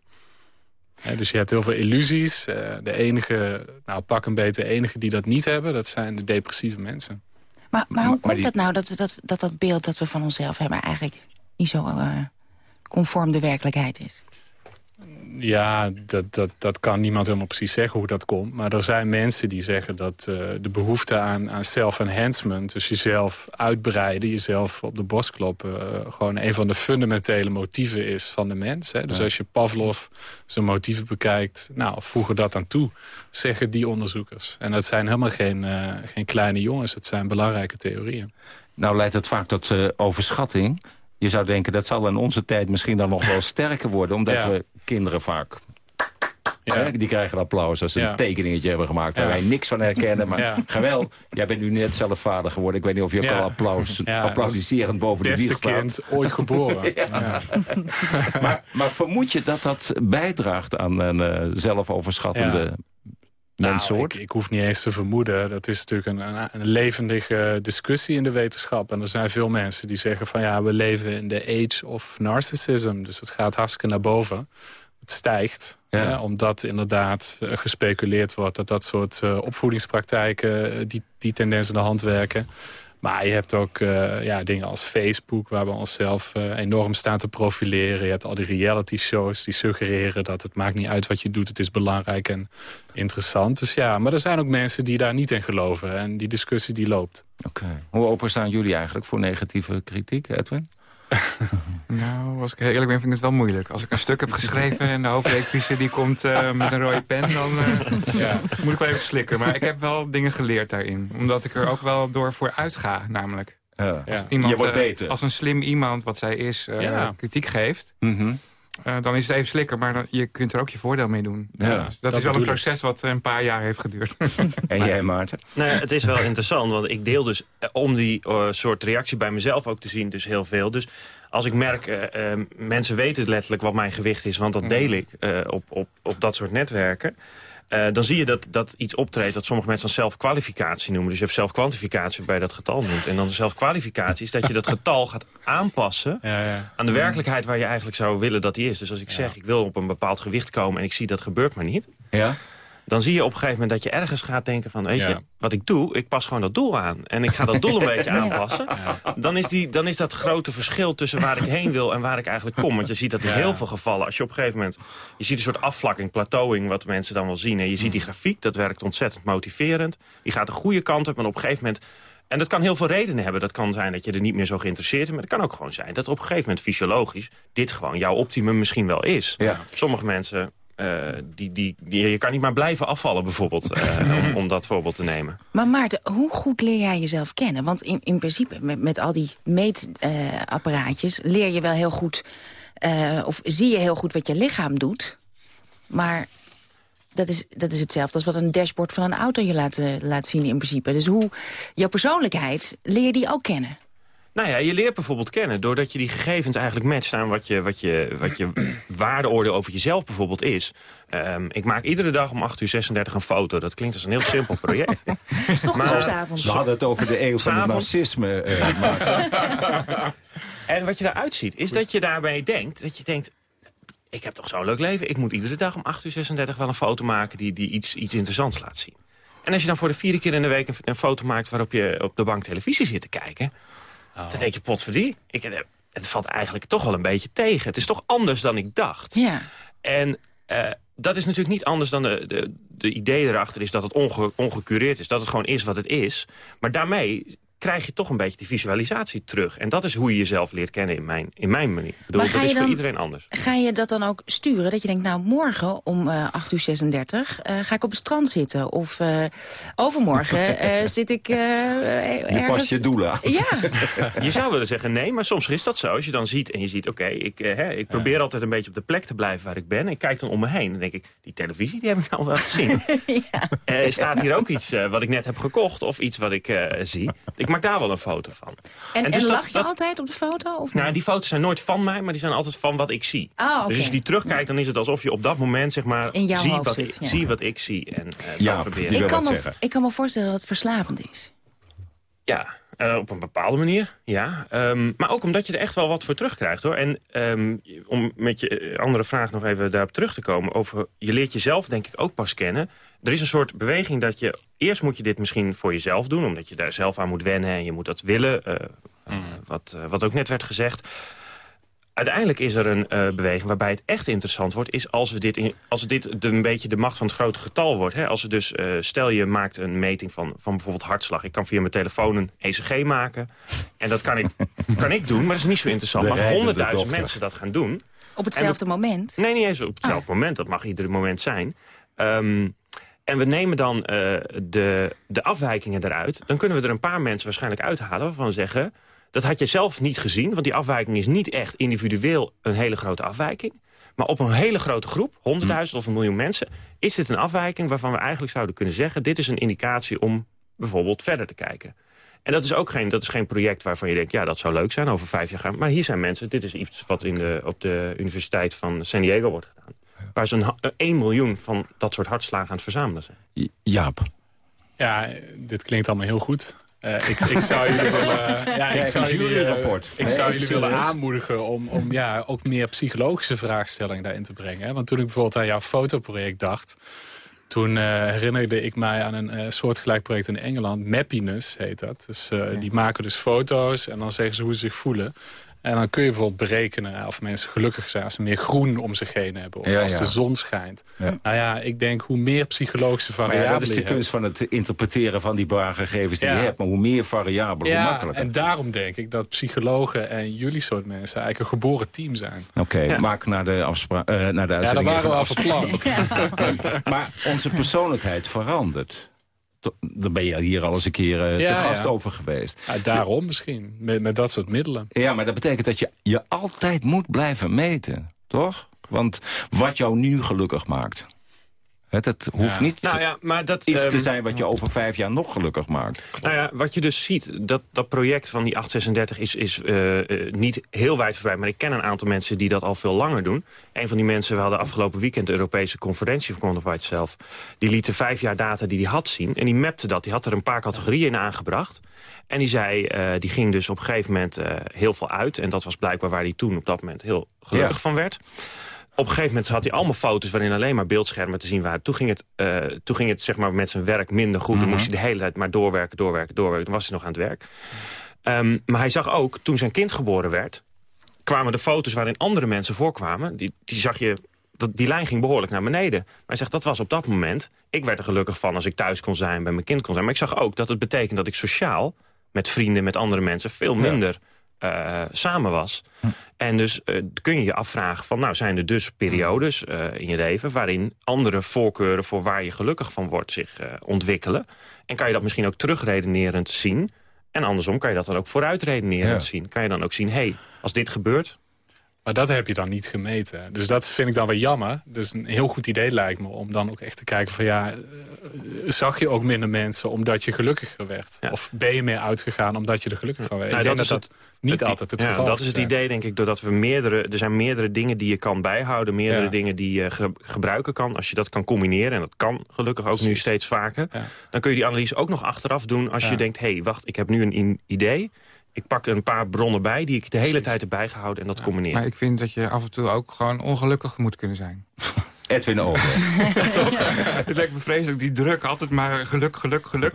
Dus je hebt heel veel illusies. Uh, de enige, nou pak een beetje de enige die dat niet hebben... dat zijn de depressieve mensen.
Maar, maar hoe komt het nou dat, we dat, dat dat beeld dat we van onszelf hebben... eigenlijk niet zo uh, conform de werkelijkheid is?
Ja, dat, dat, dat kan niemand helemaal precies zeggen hoe dat komt. Maar er zijn mensen die zeggen dat uh, de behoefte aan, aan self-enhancement... dus jezelf uitbreiden, jezelf op de borst kloppen... Uh, gewoon een van de fundamentele motieven is van de mens. Hè? Dus ja. als je Pavlov zijn motieven bekijkt... nou, voegen dat aan toe, zeggen die onderzoekers. En dat zijn helemaal geen, uh, geen kleine jongens, het zijn belangrijke theorieën.
Nou leidt het vaak tot overschatting... Je zou denken, dat zal in onze tijd misschien dan nog wel sterker worden... omdat ja. we kinderen vaak... Ja. Die krijgen applaus als ze ja. een tekeningetje hebben gemaakt... waar wij niks van herkennen. Maar ga wel, jij bent nu net zelf vader geworden. Ik weet niet of je ook al applaus, applaudiserend boven de wieg staat.
kind ooit geboren.
maar, maar vermoed je dat dat bijdraagt aan een uh, zelfoverschattende
nou, ik, ik, hoef niet eens te vermoeden. Dat is natuurlijk een, een, een, levendige discussie in de wetenschap. En er zijn veel mensen die zeggen van ja, we leven in de age of narcissism. Dus het gaat hartstikke naar boven. Het stijgt, ja. hè, omdat inderdaad uh, gespeculeerd wordt... dat dat soort uh, opvoedingspraktijken uh, die, die tendens in de hand werken. Maar je hebt ook uh, ja, dingen als Facebook... waar we onszelf uh, enorm staan te profileren. Je hebt al die reality shows die suggereren dat het maakt niet uit wat je doet. Het is belangrijk en interessant. Dus ja, maar er zijn ook mensen die daar niet in geloven. En die discussie die loopt.
Oké. Hoe open staan jullie eigenlijk voor negatieve kritiek, Edwin?
nou, als ik eerlijk ben, vind ik het wel moeilijk. Als ik een stuk heb geschreven en de hoofdredactrice die komt uh, met een rode pen... dan uh, ja, moet ik wel even slikken. Maar ik heb wel dingen geleerd daarin. Omdat ik er ook wel door voor uitga, namelijk.
Ja. Als iemand, Je wordt beter.
Uh, als een slim iemand, wat zij is, ja. kritiek geeft... Mm -hmm. Uh, dan is het even slikker, maar dan, je kunt er ook je voordeel mee doen. Ja, dus dat, dat, is wel een proces wat een paar jaar heeft geduurd.
en jij, Maarten?
Nou het is wel interessant, want ik deel dus... om die uh, soort reactie bij mezelf ook te zien, dus heel veel. Dus als ik merk, uh, uh, mensen weten letterlijk wat mijn gewicht is... want dat mm. deel ik uh, op, op, op dat soort netwerken... Uh, dan zie je dat, dat iets optreedt dat sommige mensen zelfkwalificatie noemen. Dus je hebt zelfkwantificatie bij dat getal noemt. En dan zelfkwalificatie is dat je dat getal gaat aanpassen... Ja, ja. aan de werkelijkheid waar je eigenlijk zou willen dat die is. Dus als ik zeg, ik wil op een bepaald gewicht komen... en ik zie dat gebeurt maar niet... Ja dan zie je op een gegeven moment dat je ergens gaat denken van... weet je, wat ik doe, ik pas gewoon dat doel aan. En ik ga dat doel een beetje aanpassen. Dan, is die, dan is dat grote verschil tussen waar ik heen wil en waar ik eigenlijk kom. Want je ziet dat in heel veel gevallen, als je op een gegeven moment... je ziet een soort afvlakking, plateauing, wat mensen dan wel zien. En je ziet die hmm. grafiek, dat werkt ontzettend motiverend. Die gaat de goede kant op, en op een gegeven moment... En dat kan heel veel redenen hebben. Dat kan zijn dat je er niet meer zo geïnteresseerd bent. Maar het kan ook gewoon zijn dat op een gegeven moment fysiologisch... dit gewoon jouw optimum misschien wel is. Sommige mensen uh, die, die, die, je kan niet maar blijven afvallen bijvoorbeeld, uh, om, dat voorbeeld te nemen.
Maar Maarten, hoe goed leer jij jezelf kennen? Want in, in principe, met, met al die meetapparaatjes... Uh, leer je wel heel goed, of zie je heel goed wat je lichaam doet. Maar dat is, dat is hetzelfde als wat een dashboard van een auto je laat, laat zien in principe. Dus hoe, jouw persoonlijkheid, leer je die ook kennen?
Nou ja, je leert bijvoorbeeld kennen doordat je die gegevens eigenlijk matcht aan wat je, wat je, wat je waardeoordeel over jezelf bijvoorbeeld is. Um, ik maak iedere dag om 8 uur 36 een foto. Dat klinkt als een heel simpel project.
S ochtends of s avonds?
We hadden het over de eeuw van het narcisme. Uh,
en wat je daaruit ziet, is dat je daarbij denkt, dat je denkt, ik heb toch zo'n leuk leven. Ik moet iedere dag om 8 uur 36 wel een foto maken die, die iets, iets interessants laat zien. En als je dan voor de vierde keer in de week een, een foto maakt waarop je op de bank televisie zit te kijken Oh. Dan denk je, potverdie, ik, eh, het valt eigenlijk toch wel een beetje tegen. Het is toch anders dan ik dacht.
Ja.
En uh, dat is natuurlijk niet anders dan de, de, de idee erachter is dat het onge, ongecureerd is. Dat het gewoon is wat het is. Maar daarmee krijg je toch een beetje die visualisatie terug. En dat is hoe je jezelf leert kennen in mijn, in mijn manier. Ik bedoel, dat is voor iedereen anders.
Ga je dat dan ook sturen? Dat je denkt, nou, morgen om uh, 8 uur 36 uh, ga ik op het strand zitten. Of uh, overmorgen uh, zit ik ergens...
Je pas je doelen aan.
Ja.
je zou willen zeggen nee, maar soms is dat zo. Als je dan ziet en je ziet, oké, ik, hè, ik probeer altijd een beetje op de plek te blijven waar ik ben. En ik kijk dan om me heen. Dan denk ik, die televisie die heb ik al wel gezien. ja. staat hier ook iets wat ik net heb gekocht of iets wat ik zie? Ik maak daar wel een foto van.
En, en, dus lach je altijd op de foto? Of
nou, die foto's zijn nooit van mij, maar die zijn altijd van wat ik zie.
Ah,
Dus als je die terugkijkt, dan is het alsof je op dat moment zeg maar,
zie,
wat,
zit,
ik, zie wat ik zie. En uh,
ja,
proberen.
Ik kan, me, ik kan me voorstellen dat het verslavend is.
Ja, uh, op een bepaalde manier, ja. Um, maar ook omdat je er echt wel wat voor terugkrijgt, hoor. En um, om met je eh, andere vraag nog even daarop terug te komen... over je leert jezelf denk ik ook pas kennen. Er is een soort beweging dat je... eerst moet je dit misschien voor jezelf doen... omdat je daar zelf aan moet wennen en je moet dat willen. Uh, mm. wat, wat ook net werd gezegd uiteindelijk is er een uh, beweging waarbij het echt interessant wordt... is als, we dit, in, als dit de, een beetje de macht van het grote getal wordt. Hè? Als we dus, uh, stel je maakt een meting van, van bijvoorbeeld hartslag. Ik kan via mijn telefoon een ECG maken. En dat kan ik, kan ik doen, maar dat is niet zo interessant. Maar als honderdduizend mensen dat gaan doen...
Op hetzelfde moment?
Nee, niet eens op hetzelfde ah. moment. Dat mag ieder moment zijn. Um, en we nemen dan uh, de, de afwijkingen eruit. Dan kunnen we er een paar mensen waarschijnlijk uithalen... waarvan we zeggen dat had je zelf niet gezien, want die afwijking is niet echt individueel een hele grote afwijking. Maar op een hele grote groep, 100.000 of een miljoen mensen... is dit een afwijking waarvan we eigenlijk zouden kunnen zeggen... dit is een indicatie om bijvoorbeeld verder te kijken. En dat is ook geen, dat is geen project waarvan je denkt... ja, dat zou leuk zijn, over vijf jaar gaan. Maar hier zijn mensen, dit is iets wat in de, op de Universiteit van San Diego wordt gedaan. Waar zo'n 1 miljoen van dat soort hartslagen aan het verzamelen zijn.
Jaap.
Ja, dit klinkt allemaal heel goed. Uh, ik, ik, zou jullie willen, ja, ik zou jullie, rapport. ik zou jullie willen aanmoedigen om, om ja, ook meer psychologische vraagstellingen daarin te brengen. Want toen ik bijvoorbeeld aan jouw fotoproject dacht... toen uh, herinnerde ik mij aan een uh, soortgelijk project in Engeland. Mappiness heet dat. Dus die maken dus foto's en dan zeggen ze hoe ze zich voelen. En dan kun je bijvoorbeeld berekenen of mensen gelukkig zijn... als ze meer groen om zich heen hebben. Of als de zon schijnt. Nou ja, ik denk hoe meer psychologische variabelen
maar Dat is de kunst van het interpreteren van die bargegevens die je hebt. Maar hoe meer variabelen, hoe makkelijker.
en daarom denk ik dat psychologen en jullie soort mensen... eigenlijk een geboren team zijn.
Oké, maak naar de, afspraak, uh, naar de uitzending.
Ja, dat waren we al van
plan. maar onze persoonlijkheid verandert daar ben je hier al eens een keer uh, te gast over geweest.
Ja, daarom misschien, met, met dat soort middelen.
Ja, maar dat betekent dat je je altijd moet blijven meten, toch? Want wat jou nu gelukkig maakt... Het, hoeft niet
nou ja, maar dat,
iets te
ehm,
zijn wat je over vijf jaar nog gelukkig maakt.
Nou ja, wat je dus ziet, dat, dat project van die 836 is, is uh, uh, niet heel wijdverbreid. Maar ik ken een aantal mensen die dat al veel langer doen. Een van die mensen, we hadden afgelopen weekend de Europese conferentie van Quantified zelf. Die liet de vijf jaar data die hij had zien. En die mapte dat. Die had er een paar categorieën in aangebracht. En die zei, uh, die ging dus op een gegeven moment heel veel uit. En dat was blijkbaar waar hij toen op dat moment heel gelukkig van werd. Op een gegeven moment had hij allemaal foto's waarin alleen maar beeldschermen te zien waren. Toen ging het, uh, toen ging het zeg maar, met zijn werk minder goed. Mm Dan moest hij de hele tijd maar doorwerken, doorwerken, doorwerken. Toen was hij nog aan het werk. Um, maar hij zag ook, toen zijn kind geboren werd... kwamen de foto's waarin andere mensen voorkwamen... die, die zag je dat, die lijn ging behoorlijk naar beneden. Maar hij zegt, dat was op dat moment... ik werd er gelukkig van als ik thuis kon zijn, bij mijn kind kon zijn. Maar ik zag ook dat het betekent dat ik sociaal... met vrienden, met andere mensen, veel minder... Uh, samen was. Hm. En dus uh, kun je je afvragen van... nou zijn er dus periodes uh, in je leven... waarin andere voorkeuren voor waar je gelukkig van wordt zich ontwikkelen. En kan je dat misschien ook terugredenerend zien... En andersom kan je dat dan ook vooruitredenerend ja. zien. Kan je dan ook zien, hé, hey, als dit gebeurt,
maar dat heb je dan niet gemeten. Dus dat vind ik dan wel jammer. Dus een heel goed idee lijkt me om dan ook echt te kijken van ja... Eh, zag je ook minder mensen omdat je gelukkiger werd? Of ben je meer uitgegaan omdat je er gelukkig van werd? Nou, ik denk dat dat, dat niet altijd het geval
is. Dat is het idee denk ik, doordat we meerdere... Er zijn meerdere dingen die je kan bijhouden. Meerdere dingen die je gebruiken kan. Als je dat kan combineren, en dat kan gelukkig ook nu steeds vaker... dan kun je die analyse ook nog achteraf doen als je denkt... hé, hey, wacht, ik heb nu een idee ik pak een paar bronnen bij die ik de hele tijd heb bijgehouden en dat ja, combineer.
Maar ik vind dat je af en toe ook gewoon ongelukkig moet kunnen zijn.
Edwin Ogen.
het lijkt me vreselijk, die druk, altijd maar geluk, geluk, geluk.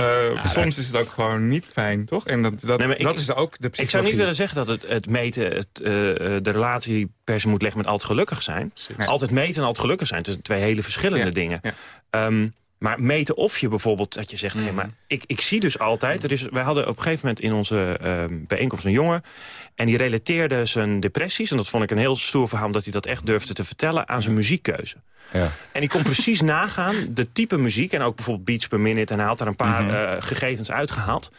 Uh, soms is het ook gewoon niet fijn, toch? En dat, dat, nee, dat is ook de psychologie.
Ik zou niet willen zeggen dat het, het meten het, uh, de relatie per se moet leggen met altijd gelukkig zijn. Altijd meten en altijd gelukkig zijn. Het zijn twee hele verschillende ja. dingen. Ja. Um, maar meten of je bijvoorbeeld, dat je zegt... Mm. maar ik, ik zie dus altijd... Er is, wij hadden op een gegeven moment in onze uh, bijeenkomst een jongen... en die relateerde zijn depressies... en dat vond ik een heel stoer verhaal... omdat hij dat echt durfde te vertellen aan zijn muziekkeuze. Ja. En die kon precies nagaan de type muziek... en ook bijvoorbeeld beats per minute... en hij had daar een paar mm -hmm. uh, gegevens uitgehaald...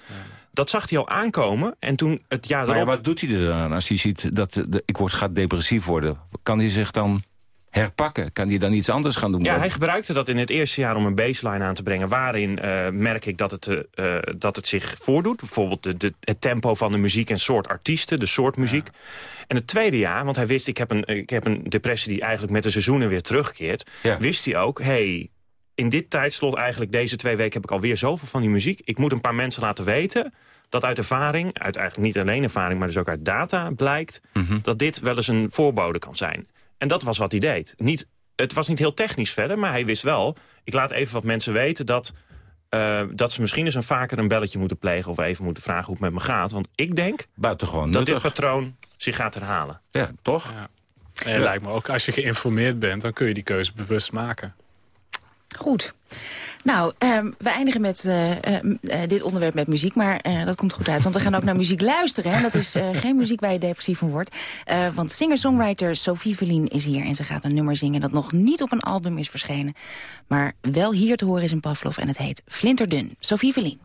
Dat zag hij al aankomen. En toen het jaar
maar wat doet hij er dan als hij ziet dat de, ik word, gaat depressief worden? Kan hij zich dan herpakken? Kan hij dan iets anders gaan doen?
Ja, hij gebruikte dat in het eerste jaar om een baseline aan te brengen... waarin uh, merk ik dat het, uh, dat het zich voordoet. Bijvoorbeeld de, de, het tempo van de muziek en soort artiesten, de soort muziek. Ja. En het tweede jaar, want hij wist... Ik heb, een, ik heb een depressie die eigenlijk met de seizoenen weer terugkeert... Ja. wist hij ook, hey, in dit tijdslot eigenlijk deze twee weken... heb ik alweer zoveel van die muziek. Ik moet een paar mensen laten weten dat uit ervaring, uit eigenlijk niet alleen ervaring... maar dus ook uit data blijkt... Mm -hmm. dat dit wel eens een voorbode kan zijn. En dat was wat hij deed. Niet, het was niet heel technisch verder, maar hij wist wel... ik laat even wat mensen weten dat, uh, dat ze misschien eens een vaker een belletje moeten plegen... of even moeten vragen hoe het met me gaat. Want ik denk
Buitengewoon
dat dit patroon zich gaat herhalen.
Ja, toch?
Ja. En ja. lijkt me ook, als je geïnformeerd bent... dan kun je die keuze bewust maken.
Goed. Nou, um, we eindigen met uh, uh, dit onderwerp met muziek, maar uh, dat komt goed uit. Want we gaan ook naar muziek luisteren. En dat is geen muziek waar je depressief van wordt. want singer-songwriter Sophie Verlien is hier en ze gaat een nummer zingen... dat nog niet op een album is verschenen. Maar wel hier te horen is in Pavlov en het heet Flinterdun. Sophie Verlien.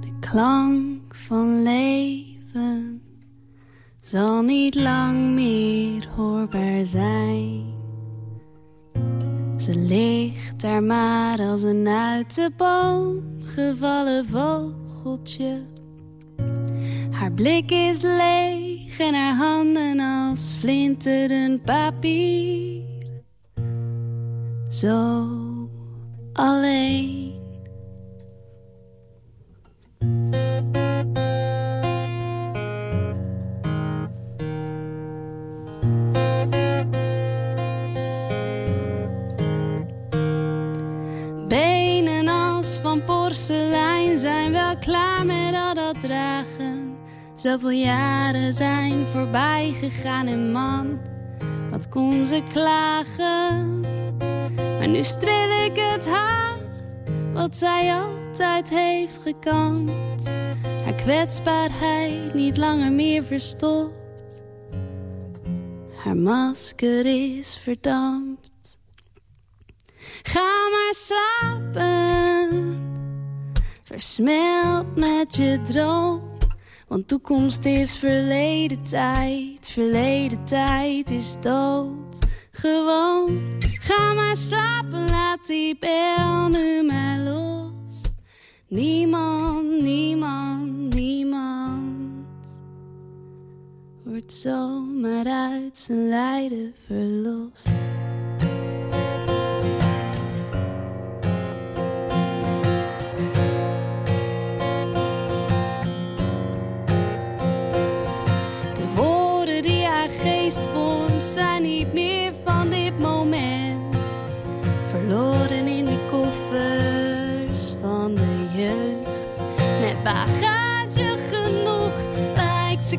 De klank van leven zal niet lang meer hoorbaar zijn. Ze ligt daar maar als een uit de boom gevallen vogeltje. Haar blik is leeg en haar handen als flinteren papier. Zo alleen. Porselein zijn wel klaar met al dat dragen. Zoveel jaren zijn voorbij gegaan en man, wat kon ze klagen. Maar nu streel ik het haar, wat zij altijd heeft gekant. Haar kwetsbaarheid niet langer meer verstopt. Haar masker is verdampt. Ga maar slapen versmelt met je droom. Want toekomst is verleden tijd, verleden tijd is dood. Gewoon, ga maar slapen, laat die bel nu maar los. Niemand, niemand, niemand wordt zomaar uit zijn lijden verlost.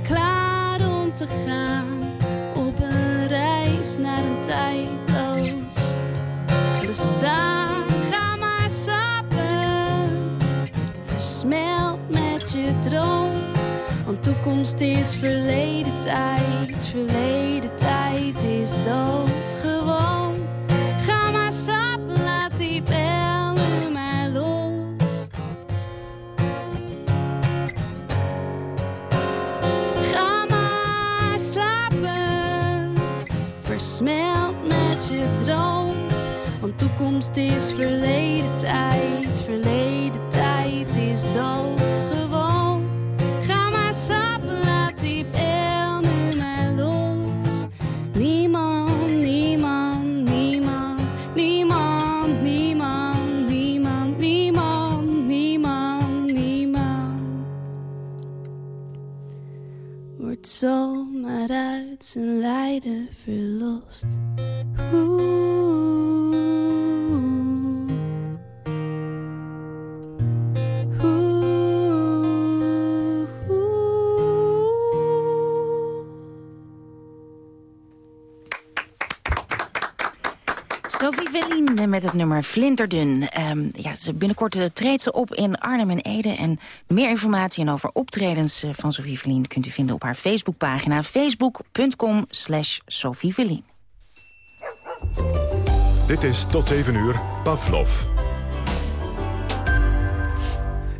Klaar om te gaan. Op een reis naar een tijdloos bestaan. Ga maar slapen, versmelt met je droom. Want toekomst is verleden tijd, verleden tijd is doodgewoon. Toekomst is verleden tijd, verleden tijd is doodgewoon. Ga maar slapen, laat die bel nu maar los. Niemand, niemand, niemand, niemand, niemand, niemand, niemand, niemand, niemand. Wordt zomaar uit zijn lijden verlost.
Sophie Velien met het nummer Flinterdun. Ehm, ja, ze binnenkort eh, treedt ze op in Arnhem en Ede. En meer informatie en over optredens eh, van Sophie Velien... kunt u vinden op haar Facebookpagina. facebook.com slash Sophie Velien.
Dit is tot 7 uur Pavlov.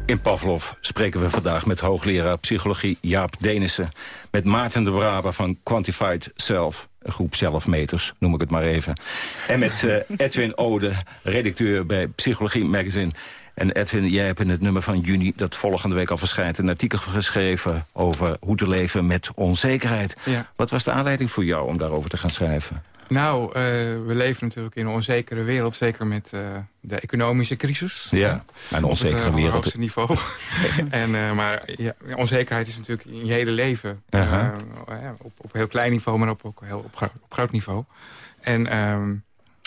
In Pavlov spreken we vandaag met hoogleraar psychologie Jaap Denissen... met Maarten de Braber van Quantified Self, groep zelfmeters, noem ik het maar even. En met eh, Edwin Ode, redacteur bij Psychologie Magazine. En Edwin, jij hebt in het nummer van juni, dat volgende week al verschijnt... een artikel geschreven over hoe te leven met onzekerheid.
Ja.
Wat was de aanleiding voor jou om daarover te gaan schrijven?
Nou, eh, we leven natuurlijk in een onzekere wereld. Zeker met eh, de economische crisis.
Ja, een
Op
onzekere
het, eh,
wereld.
hoogste niveau. en, eh, maar ja, onzekerheid is natuurlijk in je hele leven. Eh, op, op heel klein niveau, maar ook, ook heel op, op groot niveau. En ehm,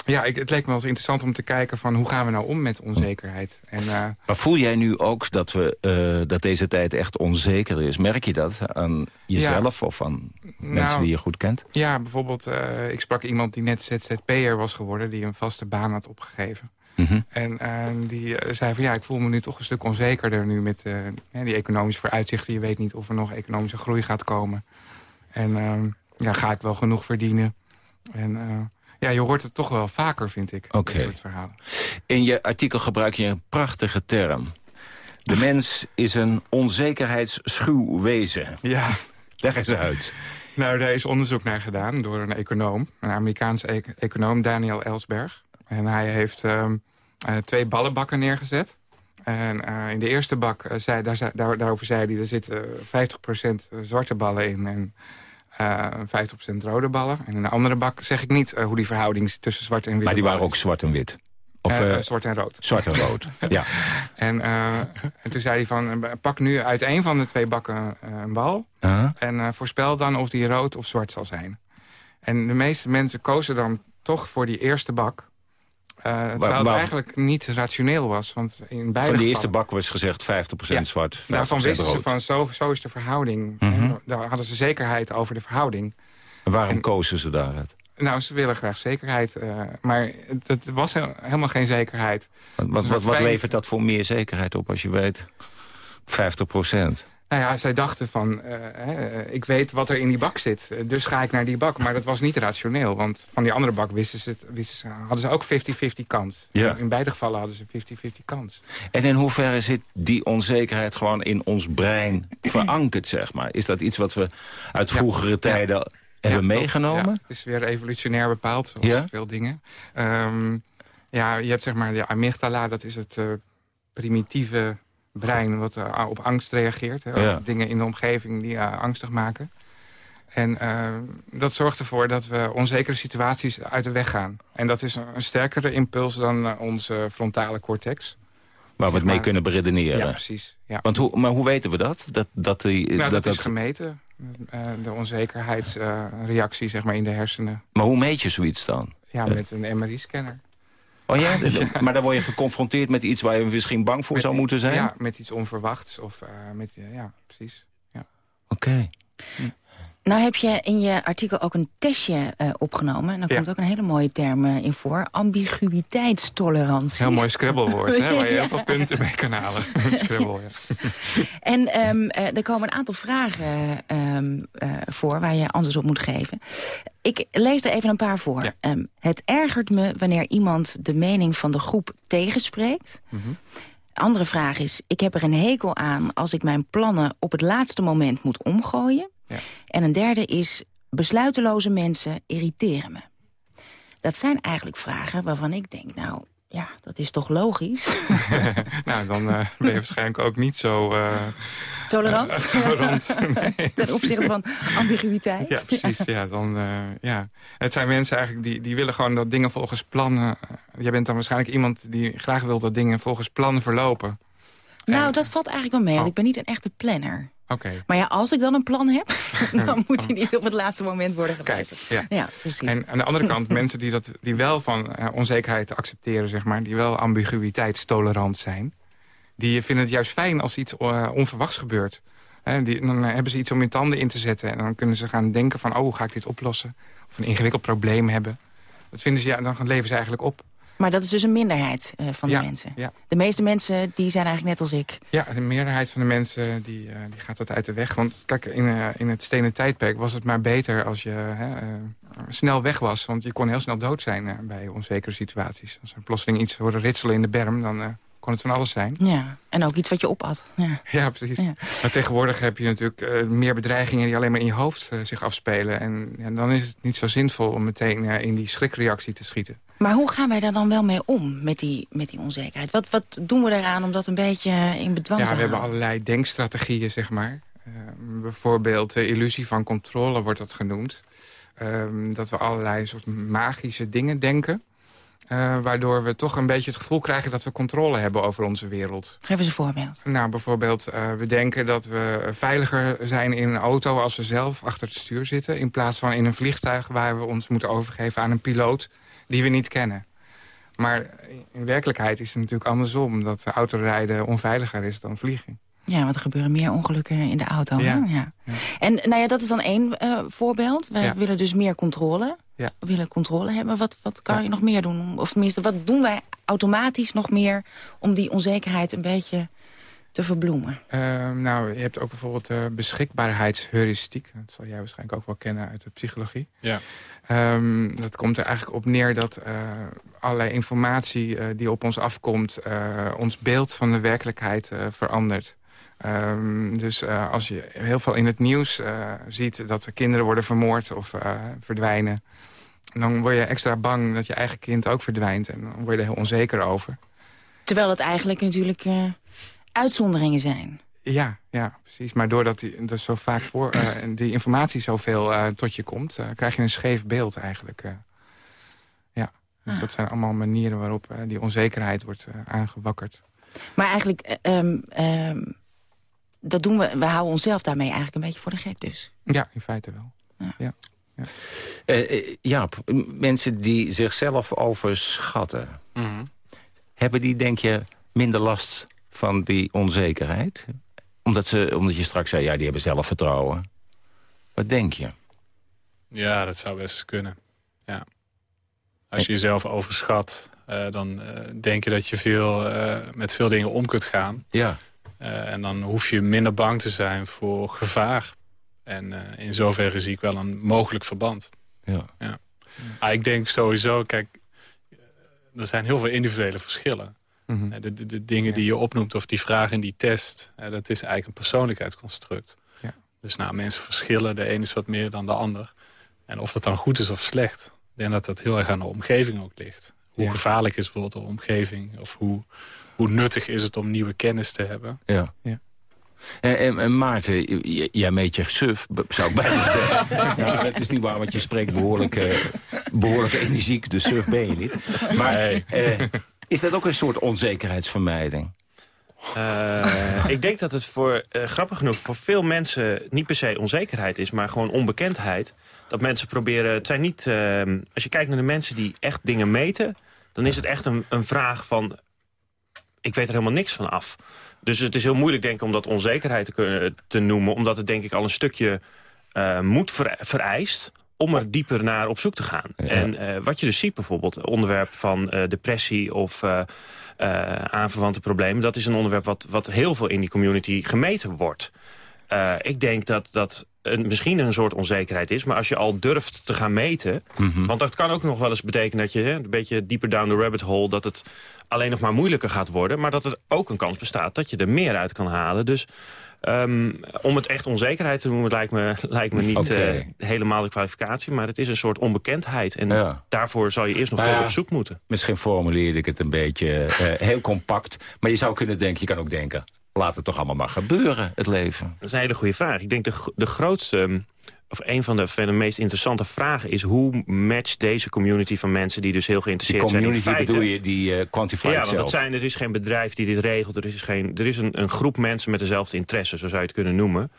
ja, ik, het leek me wel eens interessant om te kijken van hoe gaan we nou om met onzekerheid. En, eh,
Maar voel jij nu ook dat, we, eh, dat deze tijd echt onzeker is? Merk je dat aan jezelf of aan mensen
Nou, die
je goed kent?
Ja, bijvoorbeeld, eh, ik sprak iemand die net ZZP'er was geworden... die een vaste baan had opgegeven.
Mhm.
En die zei van ja, ik voel me nu toch een stuk onzekerder nu met die economische vooruitzichten. Je weet niet of er nog economische groei gaat komen. En ehm, ja, ga ik wel genoeg verdienen? En ja, je hoort het toch wel vaker, vind ik,
Oké.
dit soort verhalen.
In je artikel gebruik je een prachtige term. De mens is een onzekerheidsschuw wezen.
Ja.
Leg eens uit.
Nou, daar is onderzoek naar gedaan door een econoom. Een Amerikaanse e- econoom, Daniel Ellsberg. En hij heeft ehm, eh, twee ballenbakken neergezet. En eh, in de eerste bak, eh, zei, daar, zei- daar, daarover zei hij... er zitten 50% zwarte ballen in en eh 50% rode ballen. En in de andere bak zeg ik niet eh, hoe die verhouding tussen zwart en wit
Maar die waren ook zwart en wit. Of,
Eh, zwart en rood.
Zwart en rood, ja.
En, en toen zei hij van, pak nu uit een van de twee bakken een bal... En voorspel dan of die rood of zwart zal zijn. En de meeste mensen kozen dan toch voor die eerste bak... eh, terwijl het eigenlijk niet rationeel was. Want in beide
Van
gevallen-
eerste bak was gezegd 50% zwart, 50%
Daarvan wisten
rood.
ze van, zo, zo is de verhouding. En daar hadden ze zekerheid over de verhouding.
En waarom kozen ze daaruit?
Nou, ze willen graag zekerheid. eh, maar het, het was he- helemaal geen zekerheid.
Wat, wat,
is
wat, wat levert dat voor meer zekerheid op als je weet 50%?
Nou ja, zij dachten van, eh, hè, ik weet wat er in die bak zit. eh, Dus ga ik naar die bak. Maar dat was niet rationeel. Want van die andere bak wisten ze, het- wisten ze, hadden ze ook 50-50 kans.
Ja.
In beide gevallen hadden ze 50-50 kans.
En in hoeverre zit die onzekerheid gewoon in ons brein verankerd, zeg maar? Is dat iets wat we uit vroegere tijden hebben
Ja,
meegenomen?
Ja, het is weer evolutionair bepaald, zoals
Ja?
veel dingen. Ehm, ja, je hebt zeg maar de amygdala, dat is het eh, primitieve brein... wat eh, op angst reageert. Hè,
Ja.
dingen in de omgeving die eh, angstig maken. En eh, dat zorgt ervoor dat we onzekere situaties uit de weg gaan. En dat is een, een sterkere impuls dan onze frontale cortex.
Waar we het mee kunnen beredeneren.
Ja, precies. Ja.
Want hoe, maar hoe weten we dat? Dat, dat, die,
Nou, dat,
dat,
is gemeten. de onzekerheidsreactie zeg maar, in de hersenen.
Maar hoe meet je zoiets dan?
Ja, met een MRI-scanner.
Oh ja? maar dan word je geconfronteerd met iets waar je misschien bang voor zou moeten zijn?
Ja, met iets onverwachts. Of, met, ja, precies. Ja.
Oké.
Hm.
Nou heb je in je artikel ook een testje uh, opgenomen. En daar komt ook een hele mooie term uh, in voor. Ambiguïteitstolerantie.
Heel mooi scrabblewoord, hè, waar je heel veel punten mee kan halen. Scrabble, ja.
En um, uh, er komen een aantal vragen um, voor waar je antwoord op moet geven. Ik lees er even een paar voor. Um, het ergert me wanneer iemand de mening van de groep tegenspreekt. Mm -hmm. Andere vraag is, ik heb er een hekel aan als ik mijn plannen op het laatste moment moet omgooien. Ja. En een derde is, besluiteloze mensen irriteren me. Dat zijn eigenlijk vragen waarvan ik denk, nou, ja, dat is toch logisch?
nou, dan uh, ben je waarschijnlijk ook niet zo... Uh,
tolerant?
Uh, tolerant.
nee. Ten opzichte van ambiguïteit?
Ja, precies. Ja. dan, ja. Het zijn mensen eigenlijk die, die willen gewoon dat dingen volgens plannen... jij bent dan waarschijnlijk iemand die graag wil dat dingen volgens plannen verlopen.
Nou, en, dat valt eigenlijk wel mee, want oh. ik ben niet een echte planner.
Okay.
Maar ja, als ik dan een plan heb, dan moet hij niet op het laatste moment worden gewijzigd.
Ja.
ja. precies.
En aan de andere kant, mensen die, dat, die wel van uh, onzekerheid accepteren, zeg maar, die wel ambiguïteitstolerant zijn, die vinden het juist fijn als iets uh, onverwachts gebeurt. He, die, dan hebben ze iets om in tanden in te zetten. En dan kunnen ze gaan denken van, oh, hoe ga ik dit oplossen? Of een ingewikkeld probleem hebben. Dat vinden ze, ja, dan leven ze eigenlijk op.
Maar dat is dus een minderheid uh, van de mensen.
Ja.
De meeste mensen die zijn eigenlijk net als ik.
Ja, de meerderheid van de mensen die, uh, die gaat dat uit de weg. Want kijk, in, uh, in het stenen tijdperk was het maar beter als je snel weg was. Want je kon heel snel dood zijn bij onzekere situaties. Als er plotseling iets hoorde ritselen in de berm, dan kon het van alles zijn.
Ja, en ook iets wat je opat. Ja,
ja precies. Ja. Maar tegenwoordig heb je natuurlijk uh, meer bedreigingen... die alleen maar in je hoofd uh, zich afspelen. En ja, dan is het niet zo zinvol om meteen uh, in die schrikreactie te schieten.
Maar hoe gaan wij daar dan wel mee om, met die, met die onzekerheid? Wat, wat doen we daaraan om dat een beetje in bedwang
ja,
te houden?
we hebben allerlei denkstrategieën, zeg maar. bijvoorbeeld de illusie van controle wordt dat genoemd. Ehm, dat we allerlei soort magische dingen denken... Uh, waardoor we toch een beetje het gevoel krijgen dat we controle hebben over onze wereld.
Geef eens een voorbeeld.
Nou, bijvoorbeeld, uh, we denken dat we veiliger zijn in een auto als we zelf achter het stuur zitten... in plaats van in een vliegtuig waar we ons moeten overgeven aan een piloot die we niet kennen. Maar in werkelijkheid is het natuurlijk andersom, dat autorijden onveiliger is dan vliegen.
Ja, want er gebeuren meer ongelukken in de auto. Ja. ja. En nou ja, dat is dan één uh, voorbeeld. We ja. willen dus meer controle.
Ja.
We willen controle hebben. Wat, wat kan je nog meer doen? Of tenminste, wat doen wij automatisch nog meer... om die onzekerheid een beetje te verbloemen?
Uh, nou, je hebt ook bijvoorbeeld uh, beschikbaarheidsheuristiek. Dat zal jij waarschijnlijk ook wel kennen uit de psychologie. Ja. Um, dat komt er eigenlijk op neer dat uh, allerlei informatie uh, die op ons afkomt... Uh, ons beeld van de werkelijkheid verandert. Um, dus uh, als je heel veel in het nieuws uh, ziet dat er kinderen worden vermoord of uh, verdwijnen... dan word je extra bang dat je eigen kind ook verdwijnt. En dan word je er heel onzeker over.
Terwijl het eigenlijk natuurlijk uitzonderingen zijn.
Ja, ja, precies. Maar doordat die, dat zo vaak voor, die informatie zoveel tot je komt... krijg je een scheef beeld eigenlijk. ja, dus ah. dat zijn allemaal manieren waarop die onzekerheid wordt aangewakkerd.
Maar eigenlijk... Um, um dat doen we, we houden onszelf daarmee eigenlijk een beetje voor de gek dus.
Ja, in feite wel. Ja. ja.
ja. Uh, Jaap, mensen die zichzelf overschatten... Mm -hmm. hebben die, denk je, minder last van die onzekerheid? Omdat, ze, omdat je straks zei, ja, die hebben zelfvertrouwen. Wat denk je?
Ja, dat zou best kunnen. Ja. Als je jezelf overschat, uh, dan uh, denk je dat je veel, met veel dingen om kunt gaan.
Ja.
Uh, en dan hoef je minder bang te zijn voor gevaar. En uh, in zoverre zie ik wel een mogelijk verband.
Ja.
ja. Maar ik denk sowieso, kijk, er zijn heel veel individuele verschillen. Mm -hmm. de, de, de, dingen ja. die je opnoemt of die vragen in die test... Uh, dat is eigenlijk een persoonlijkheidsconstruct.
Ja.
Dus nou, mensen verschillen. De een is wat meer dan de ander. En of dat dan goed is of slecht... ik denk dat dat heel erg aan de omgeving ook ligt. Hoe ja. gevaarlijk is bijvoorbeeld de omgeving? Of hoe hoe nuttig is het om nieuwe kennis te hebben.
Ja.
ja.
En, en, en Maarten, jij meet je suf, zou ik bijna zeggen. nou, dat is niet waar, want je spreekt behoorlijk, uh, behoorlijk energiek, dus suf ben je niet. Maar nee. uh, is dat ook een soort onzekerheidsvermijding?
Uh, ik denk dat het voor, uh, grappig genoeg, voor veel mensen niet per se onzekerheid is, maar gewoon onbekendheid. Dat mensen proberen, het zijn niet, uh, als je kijkt naar de mensen die echt dingen meten, dan is het echt een, een vraag van, ik weet er helemaal niks van af. Dus het is heel moeilijk denk ik om dat onzekerheid te, kunnen, te noemen, omdat het denk ik al een stukje uh, moed vereist om er dieper naar op zoek te gaan. Ja. En uh, wat je dus ziet bijvoorbeeld, onderwerp van uh, depressie of aanverwante problemen... dat is een onderwerp wat, wat heel veel in die community gemeten wordt. Ik denk dat dat een, misschien een soort onzekerheid is... maar als je al durft te gaan meten... Mm -hmm. want dat kan ook nog wel eens betekenen dat je hè, een beetje dieper down the rabbit hole... dat het alleen nog maar moeilijker gaat worden... maar dat er ook een kans bestaat dat je er meer uit kan halen. Dus Um, om het echt onzekerheid te noemen lijkt me, lijkt me niet okay. uh, helemaal de kwalificatie. Maar het is een soort onbekendheid. En ja. daarvoor zou je eerst nog verder ja, op zoek moeten.
Misschien formuleerde ik het een beetje uh, heel compact. Maar je zou kunnen denken, je kan ook denken... laat het toch allemaal maar gebeuren, het leven.
Dat is een hele goede vraag. Ik denk de, de grootste of een van de, van de meest interessante vragen is... hoe matcht deze community van mensen die dus heel geïnteresseerd zijn in feiten...
bedoel je, die uh, quantified
Ja, want dat zijn, er is geen bedrijf die dit regelt. Er is, geen, er is een, een groep mensen met dezelfde interesse, zo zou je het kunnen noemen.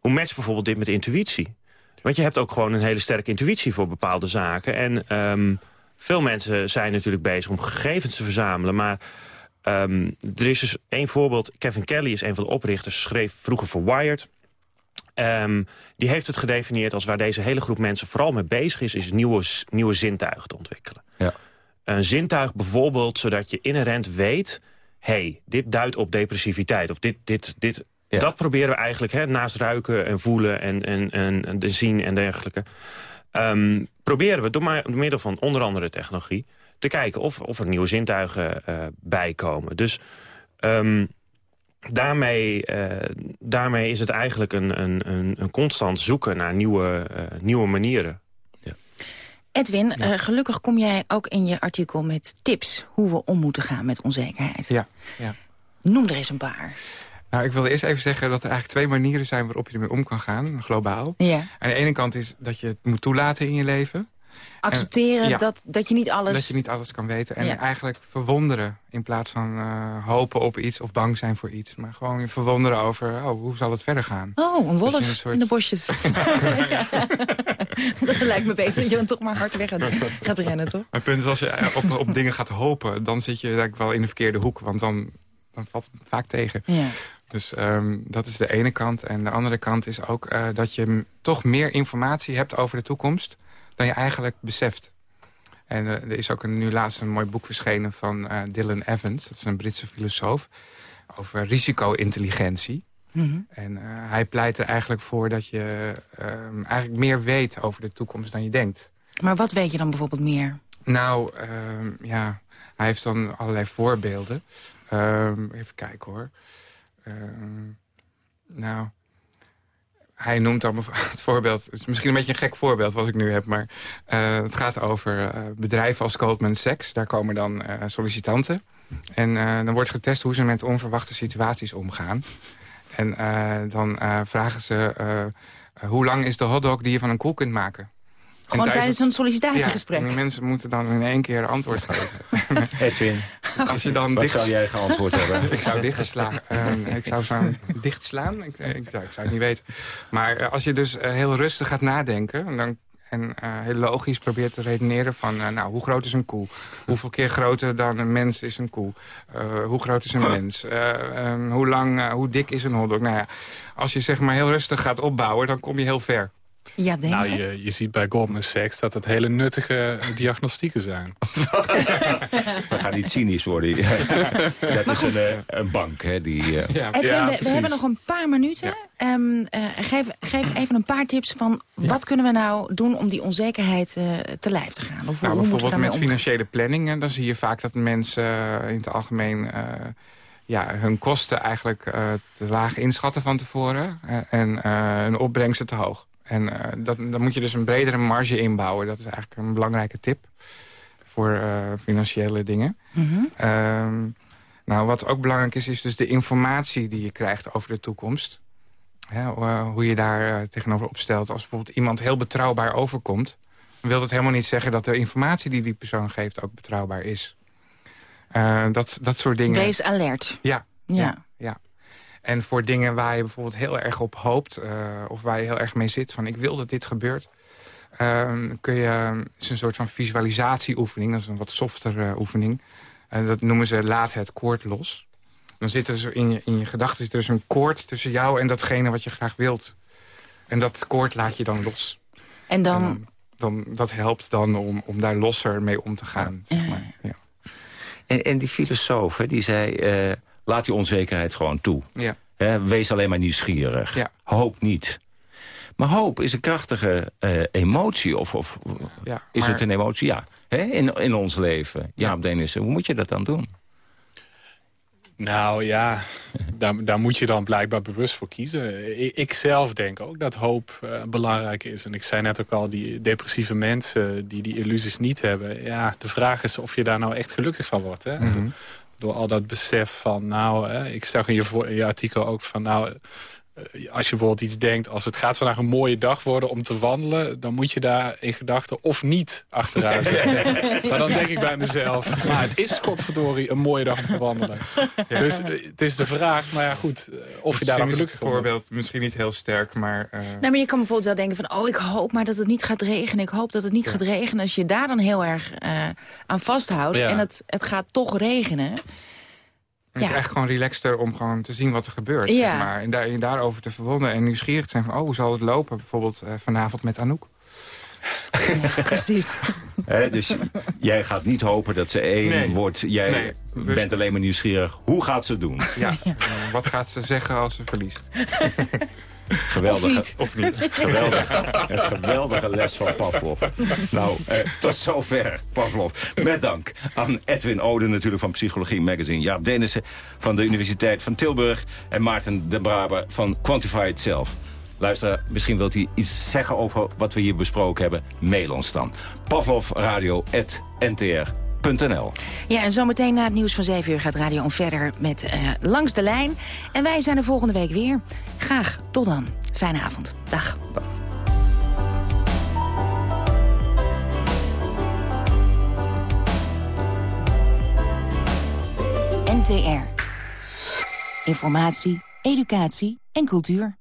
Hoe matcht bijvoorbeeld dit met intuïtie? Want je hebt ook gewoon een hele sterke intuïtie voor bepaalde zaken. En um, veel mensen zijn natuurlijk bezig om gegevens te verzamelen, maar... Um, er is dus één voorbeeld. Kevin Kelly is een van de oprichters. Schreef vroeger voor Wired. Um, die heeft het gedefinieerd als waar deze hele groep mensen vooral mee bezig is... is nieuwe, nieuwe zintuigen te ontwikkelen.
Ja.
Een zintuig bijvoorbeeld zodat je inherent weet... hey, dit duidt op depressiviteit. Of dit, dit, dit, ja. Dat proberen we eigenlijk hè, naast ruiken en voelen en, en, en, en zien en dergelijke. Um, proberen we door, maar, door middel van onder andere technologie... te kijken of, of er nieuwe zintuigen uh, bijkomen. Dus... Um, daarmee, uh, daarmee is het eigenlijk een, een, een, een constant zoeken naar nieuwe, uh, nieuwe manieren.
Ja. Edwin, ja. uh, gelukkig kom jij ook in je artikel met tips... hoe we om moeten gaan met onzekerheid.
Ja, ja.
Noem er eens een paar.
Nou, ik wilde eerst even zeggen dat er eigenlijk twee manieren zijn... waarop je ermee om kan gaan, globaal.
Ja.
Aan de ene kant is dat je het moet toelaten in je leven...
Accepteren en, ja, dat, dat je niet alles...
Dat je niet alles kan weten. En ja. eigenlijk verwonderen in plaats van uh, hopen op iets of bang zijn voor iets. Maar gewoon verwonderen over, oh, hoe zal het verder gaan?
Oh, een wolf een soort... in de bosjes. dat lijkt me beter dat je dan toch maar hard weg gaat, rennen, toch?
Mijn punt is, als je op, op dingen gaat hopen... dan zit je denk ik wel in de verkeerde hoek. Want dan, dan valt het vaak tegen.
Ja.
Dus um, dat is de ene kant. En de andere kant is ook uh, dat je toch meer informatie hebt over de toekomst dan je eigenlijk beseft. En uh, er is ook een, nu laatst een mooi boek verschenen van uh, Dylan Evans. Dat is een Britse filosoof. Over risico-intelligentie.
Mm -hmm.
En uh, hij pleit er eigenlijk voor dat je eigenlijk meer weet over de toekomst dan je denkt.
Maar wat weet je dan bijvoorbeeld meer?
Nou, ja, hij heeft dan allerlei voorbeelden. Um, even kijken hoor. Nou, hij noemt dan het voorbeeld... het is misschien een beetje een gek voorbeeld wat ik nu heb... maar uh, het gaat over uh, bedrijven als Goldman Sachs. Daar komen dan uh, sollicitanten. En dan wordt getest hoe ze met onverwachte situaties omgaan. En dan vragen ze... hoe lang is de hotdog die je van een koel kunt maken?
Gewoon tijdens een sollicitatiegesprek?
Ja, mensen moeten dan in één keer antwoord geven.
Edwin,
als je dan
wat
dicht...
zou jij geantwoord hebben?
ik zou dichtgeslaan. Uh, ik zou dichtslaan? Ik, ik, ik, zou het niet weten. Maar uh, als je dus uh, heel rustig gaat nadenken... Dan, en heel logisch probeert te redeneren van... nou, hoe groot is een koe? Hoeveel keer groter dan een mens is een koe? hoe groot is een mens? Um, hoe lang, hoe dik is een hotdog? Nou ja, als je zeg maar heel rustig gaat opbouwen... dan kom je heel ver.
Ja, denk
nou, je, je ziet bij Goldman Sachs dat het hele nuttige diagnostieken zijn.
We gaan niet cynisch worden. dat is een, een, bank. Hè, die, uh...
ja, Edwin, ja, we, we, hebben nog een paar minuten. Ja. Um, uh, geef, geef, even een paar tips van wat kunnen we nou doen om die onzekerheid uh, te lijf te gaan? Of
nou,
hoe
bijvoorbeeld met financiële planning. Dan zie je vaak dat mensen in het algemeen ja, hun kosten eigenlijk te laag inschatten van tevoren. en hun opbrengsten te hoog. En uh, dat, dan moet je dus een bredere marge inbouwen. Dat is eigenlijk een belangrijke tip voor uh, financiële dingen.
Mm -hmm.
uh, nou, wat ook belangrijk is, is dus de informatie die je krijgt over de toekomst. Ja, hoe je daar tegenover opstelt. Als bijvoorbeeld iemand heel betrouwbaar overkomt... dan wil dat helemaal niet zeggen dat de informatie die die persoon geeft ook betrouwbaar is. dat, dat soort dingen.
Wees alert.
Ja.
Ja.
ja. En voor dingen waar je bijvoorbeeld heel erg op hoopt... of waar je heel erg mee zit, van ik wil dat dit gebeurt... Ehm, kun je, is een soort van visualisatieoefening. Dat is een wat softer oefening. En dat noemen ze laat het koord los. Dan zit er zo in je, in je gedachten zit er dus een koord tussen jou en datgene wat je graag wilt. En dat koord laat je dan los.
En dan...
dan, dat helpt dan om, om daar losser mee om te gaan. Zeg maar. ja.
en, en die filosoof, die zei... Laat die onzekerheid gewoon toe.
Ja.
wees alleen maar nieuwsgierig.
Ja.
Hoop niet. Maar hoop is een krachtige uh, emotie. Of, of
ja,
is het een emotie? Ja. In, in ons leven. Ja, Denissen, hoe moet je dat dan doen?
Nou ja, daar, daar moet je dan blijkbaar bewust voor kiezen. Ik, ik zelf denk ook dat hoop uh, belangrijk is. En ik zei net ook al, die depressieve mensen die die illusies niet hebben. Ja, de vraag is of je daar nou echt gelukkig van wordt. Hè?
Mhm.
Door, al dat besef van, nou, hè, ik zag in je, in je artikel ook van, nou als je bijvoorbeeld iets denkt... als het gaat vandaag een mooie dag worden om te wandelen... dan moet je daar in gedachten of niet achteraan zitten. maar dan denk ik bij mezelf... maar het is godverdorie een mooie dag om te wandelen. Dus eh, het is de vraag, maar ja goed... eh, of je daar dan gelukkig
voorbeeld misschien niet heel sterk, maar... Uh...
Nou, maar je kan bijvoorbeeld wel denken van... oh, ik hoop maar dat het niet gaat regenen. Ik hoop dat het niet ja. gaat regenen. Als je daar dan heel erg uh, aan vasthoudt... Ja. en het, het gaat toch regenen...
Het is echt gewoon relaxter om gewoon te zien wat er gebeurt.
Ja.
Zeg maar. En daar, je daarover te verwonden en nieuwsgierig te zijn van... oh, hoe zal het lopen? Bijvoorbeeld uh, vanavond met Anouk.
Ja, precies.
He, dus jij gaat niet hopen dat ze één
nee.
wordt. Jij
nee,
bent alleen maar nieuwsgierig. Hoe gaat ze het doen?
Ja, ja. wat gaat ze zeggen als ze verliest?
Geweldige,
of niet.
Of niet.
Geweldige, een geweldige les van Pavlov. Nou, eh, tot zover, Pavlov. Met dank aan Edwin Ode natuurlijk van Psychologie Magazine. Jaap Denissen van de Universiteit van Tilburg. En Maarten de Braber van Quantify Itself. Luister, misschien wilt u iets zeggen over wat we hier besproken hebben. Mail ons dan. pavlovradio.ntr.nl
Ja, en zometeen na het nieuws van 7 uur gaat Radio On verder met uh, Langs de Lijn. En wij zijn er volgende week weer. Graag, tot dan. Fijne avond. Dag. NTR. Informatie, educatie en cultuur.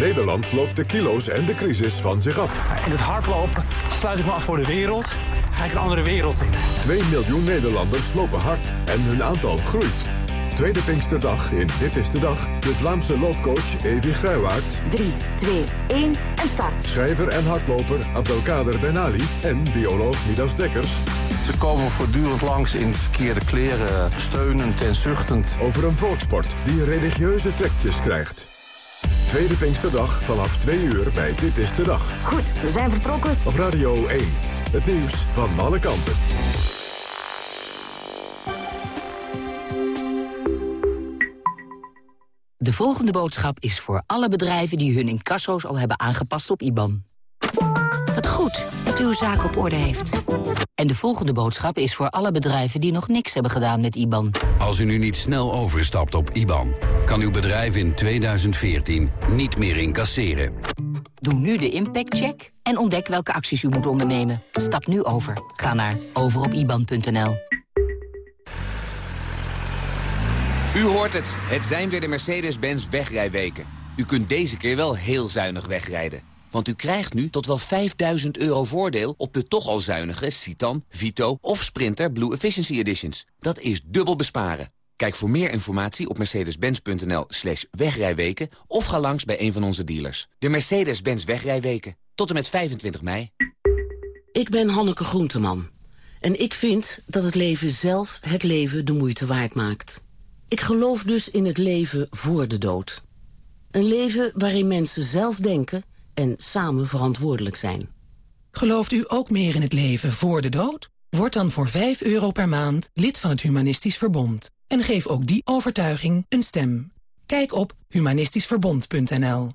Nederland loopt de kilo's en de crisis van zich af.
In het hardlopen sluit ik me af voor de wereld. Ga ik een andere wereld in.
2 miljoen Nederlanders lopen hard en hun aantal groeit. Tweede Pinksterdag in Dit is de Dag. De Vlaamse loopcoach Evi Gruiwaard.
3, 2, 1 en start.
Schrijver en hardloper Abdelkader Benali. En bioloog Midas Dekkers.
Ze komen voortdurend langs in verkeerde kleren, steunend en zuchtend.
Over een volksport die religieuze trekjes krijgt. Tweede Pinksterdag vanaf 2 uur bij Dit is de Dag.
Goed, we zijn vertrokken.
Op Radio 1. Het nieuws van alle kanten.
De volgende boodschap is voor alle bedrijven die hun incasso's al hebben aangepast op IBAN. Wat goed dat u uw zaak op orde heeft. En de volgende boodschap is voor alle bedrijven die nog niks hebben gedaan met IBAN.
Als u nu niet snel overstapt op IBAN, kan uw bedrijf in 2014 niet meer incasseren.
Doe nu de impactcheck en ontdek welke acties u moet ondernemen. Stap nu over. Ga naar overopiban.nl.
U hoort het. Het zijn weer de Mercedes-Benz wegrijweken. U kunt deze keer wel heel zuinig wegrijden. Want u krijgt nu tot wel 5000 euro voordeel op de toch al zuinige Citan, Vito of Sprinter Blue Efficiency Editions. Dat is dubbel besparen. Kijk voor meer informatie op mercedes-benz.nl slash wegrijweken... of ga langs bij een van onze dealers. De Mercedes-Benz wegrijweken. Tot en met 25 mei.
Ik ben Hanneke Groenteman. En ik vind dat het leven zelf het leven de moeite waard maakt. Ik geloof dus in het leven voor de dood. Een leven waarin mensen zelf denken en samen verantwoordelijk zijn.
Gelooft u ook meer in het leven voor de dood? Word dan voor 5 euro per maand lid van het Humanistisch Verbond. En geef ook die overtuiging een stem. Kijk op humanistischverbond.nl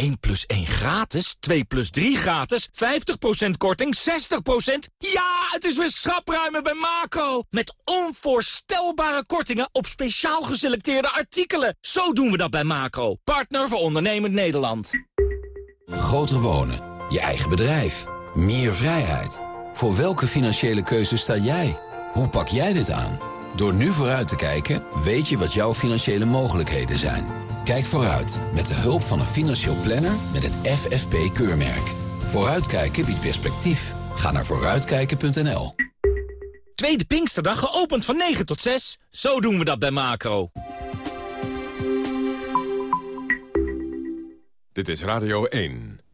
1 plus 1 gratis, 2 plus 3 gratis, 50% korting, 60%? Ja, het is weer schapruimen bij Macro! Met onvoorstelbare kortingen op speciaal geselecteerde artikelen. Zo doen we dat bij Macro, partner voor ondernemend Nederland.
Groter wonen, je eigen bedrijf, meer vrijheid. Voor welke financiële keuze sta jij? Hoe pak jij dit aan? Door nu vooruit te kijken, weet je wat jouw financiële mogelijkheden zijn. Kijk vooruit met de hulp van een financieel planner met het FFP-keurmerk. Vooruitkijken biedt perspectief. Ga naar vooruitkijken.nl.
Tweede Pinksterdag geopend van 9 tot 6. Zo doen we dat bij Macro.
Dit is Radio 1.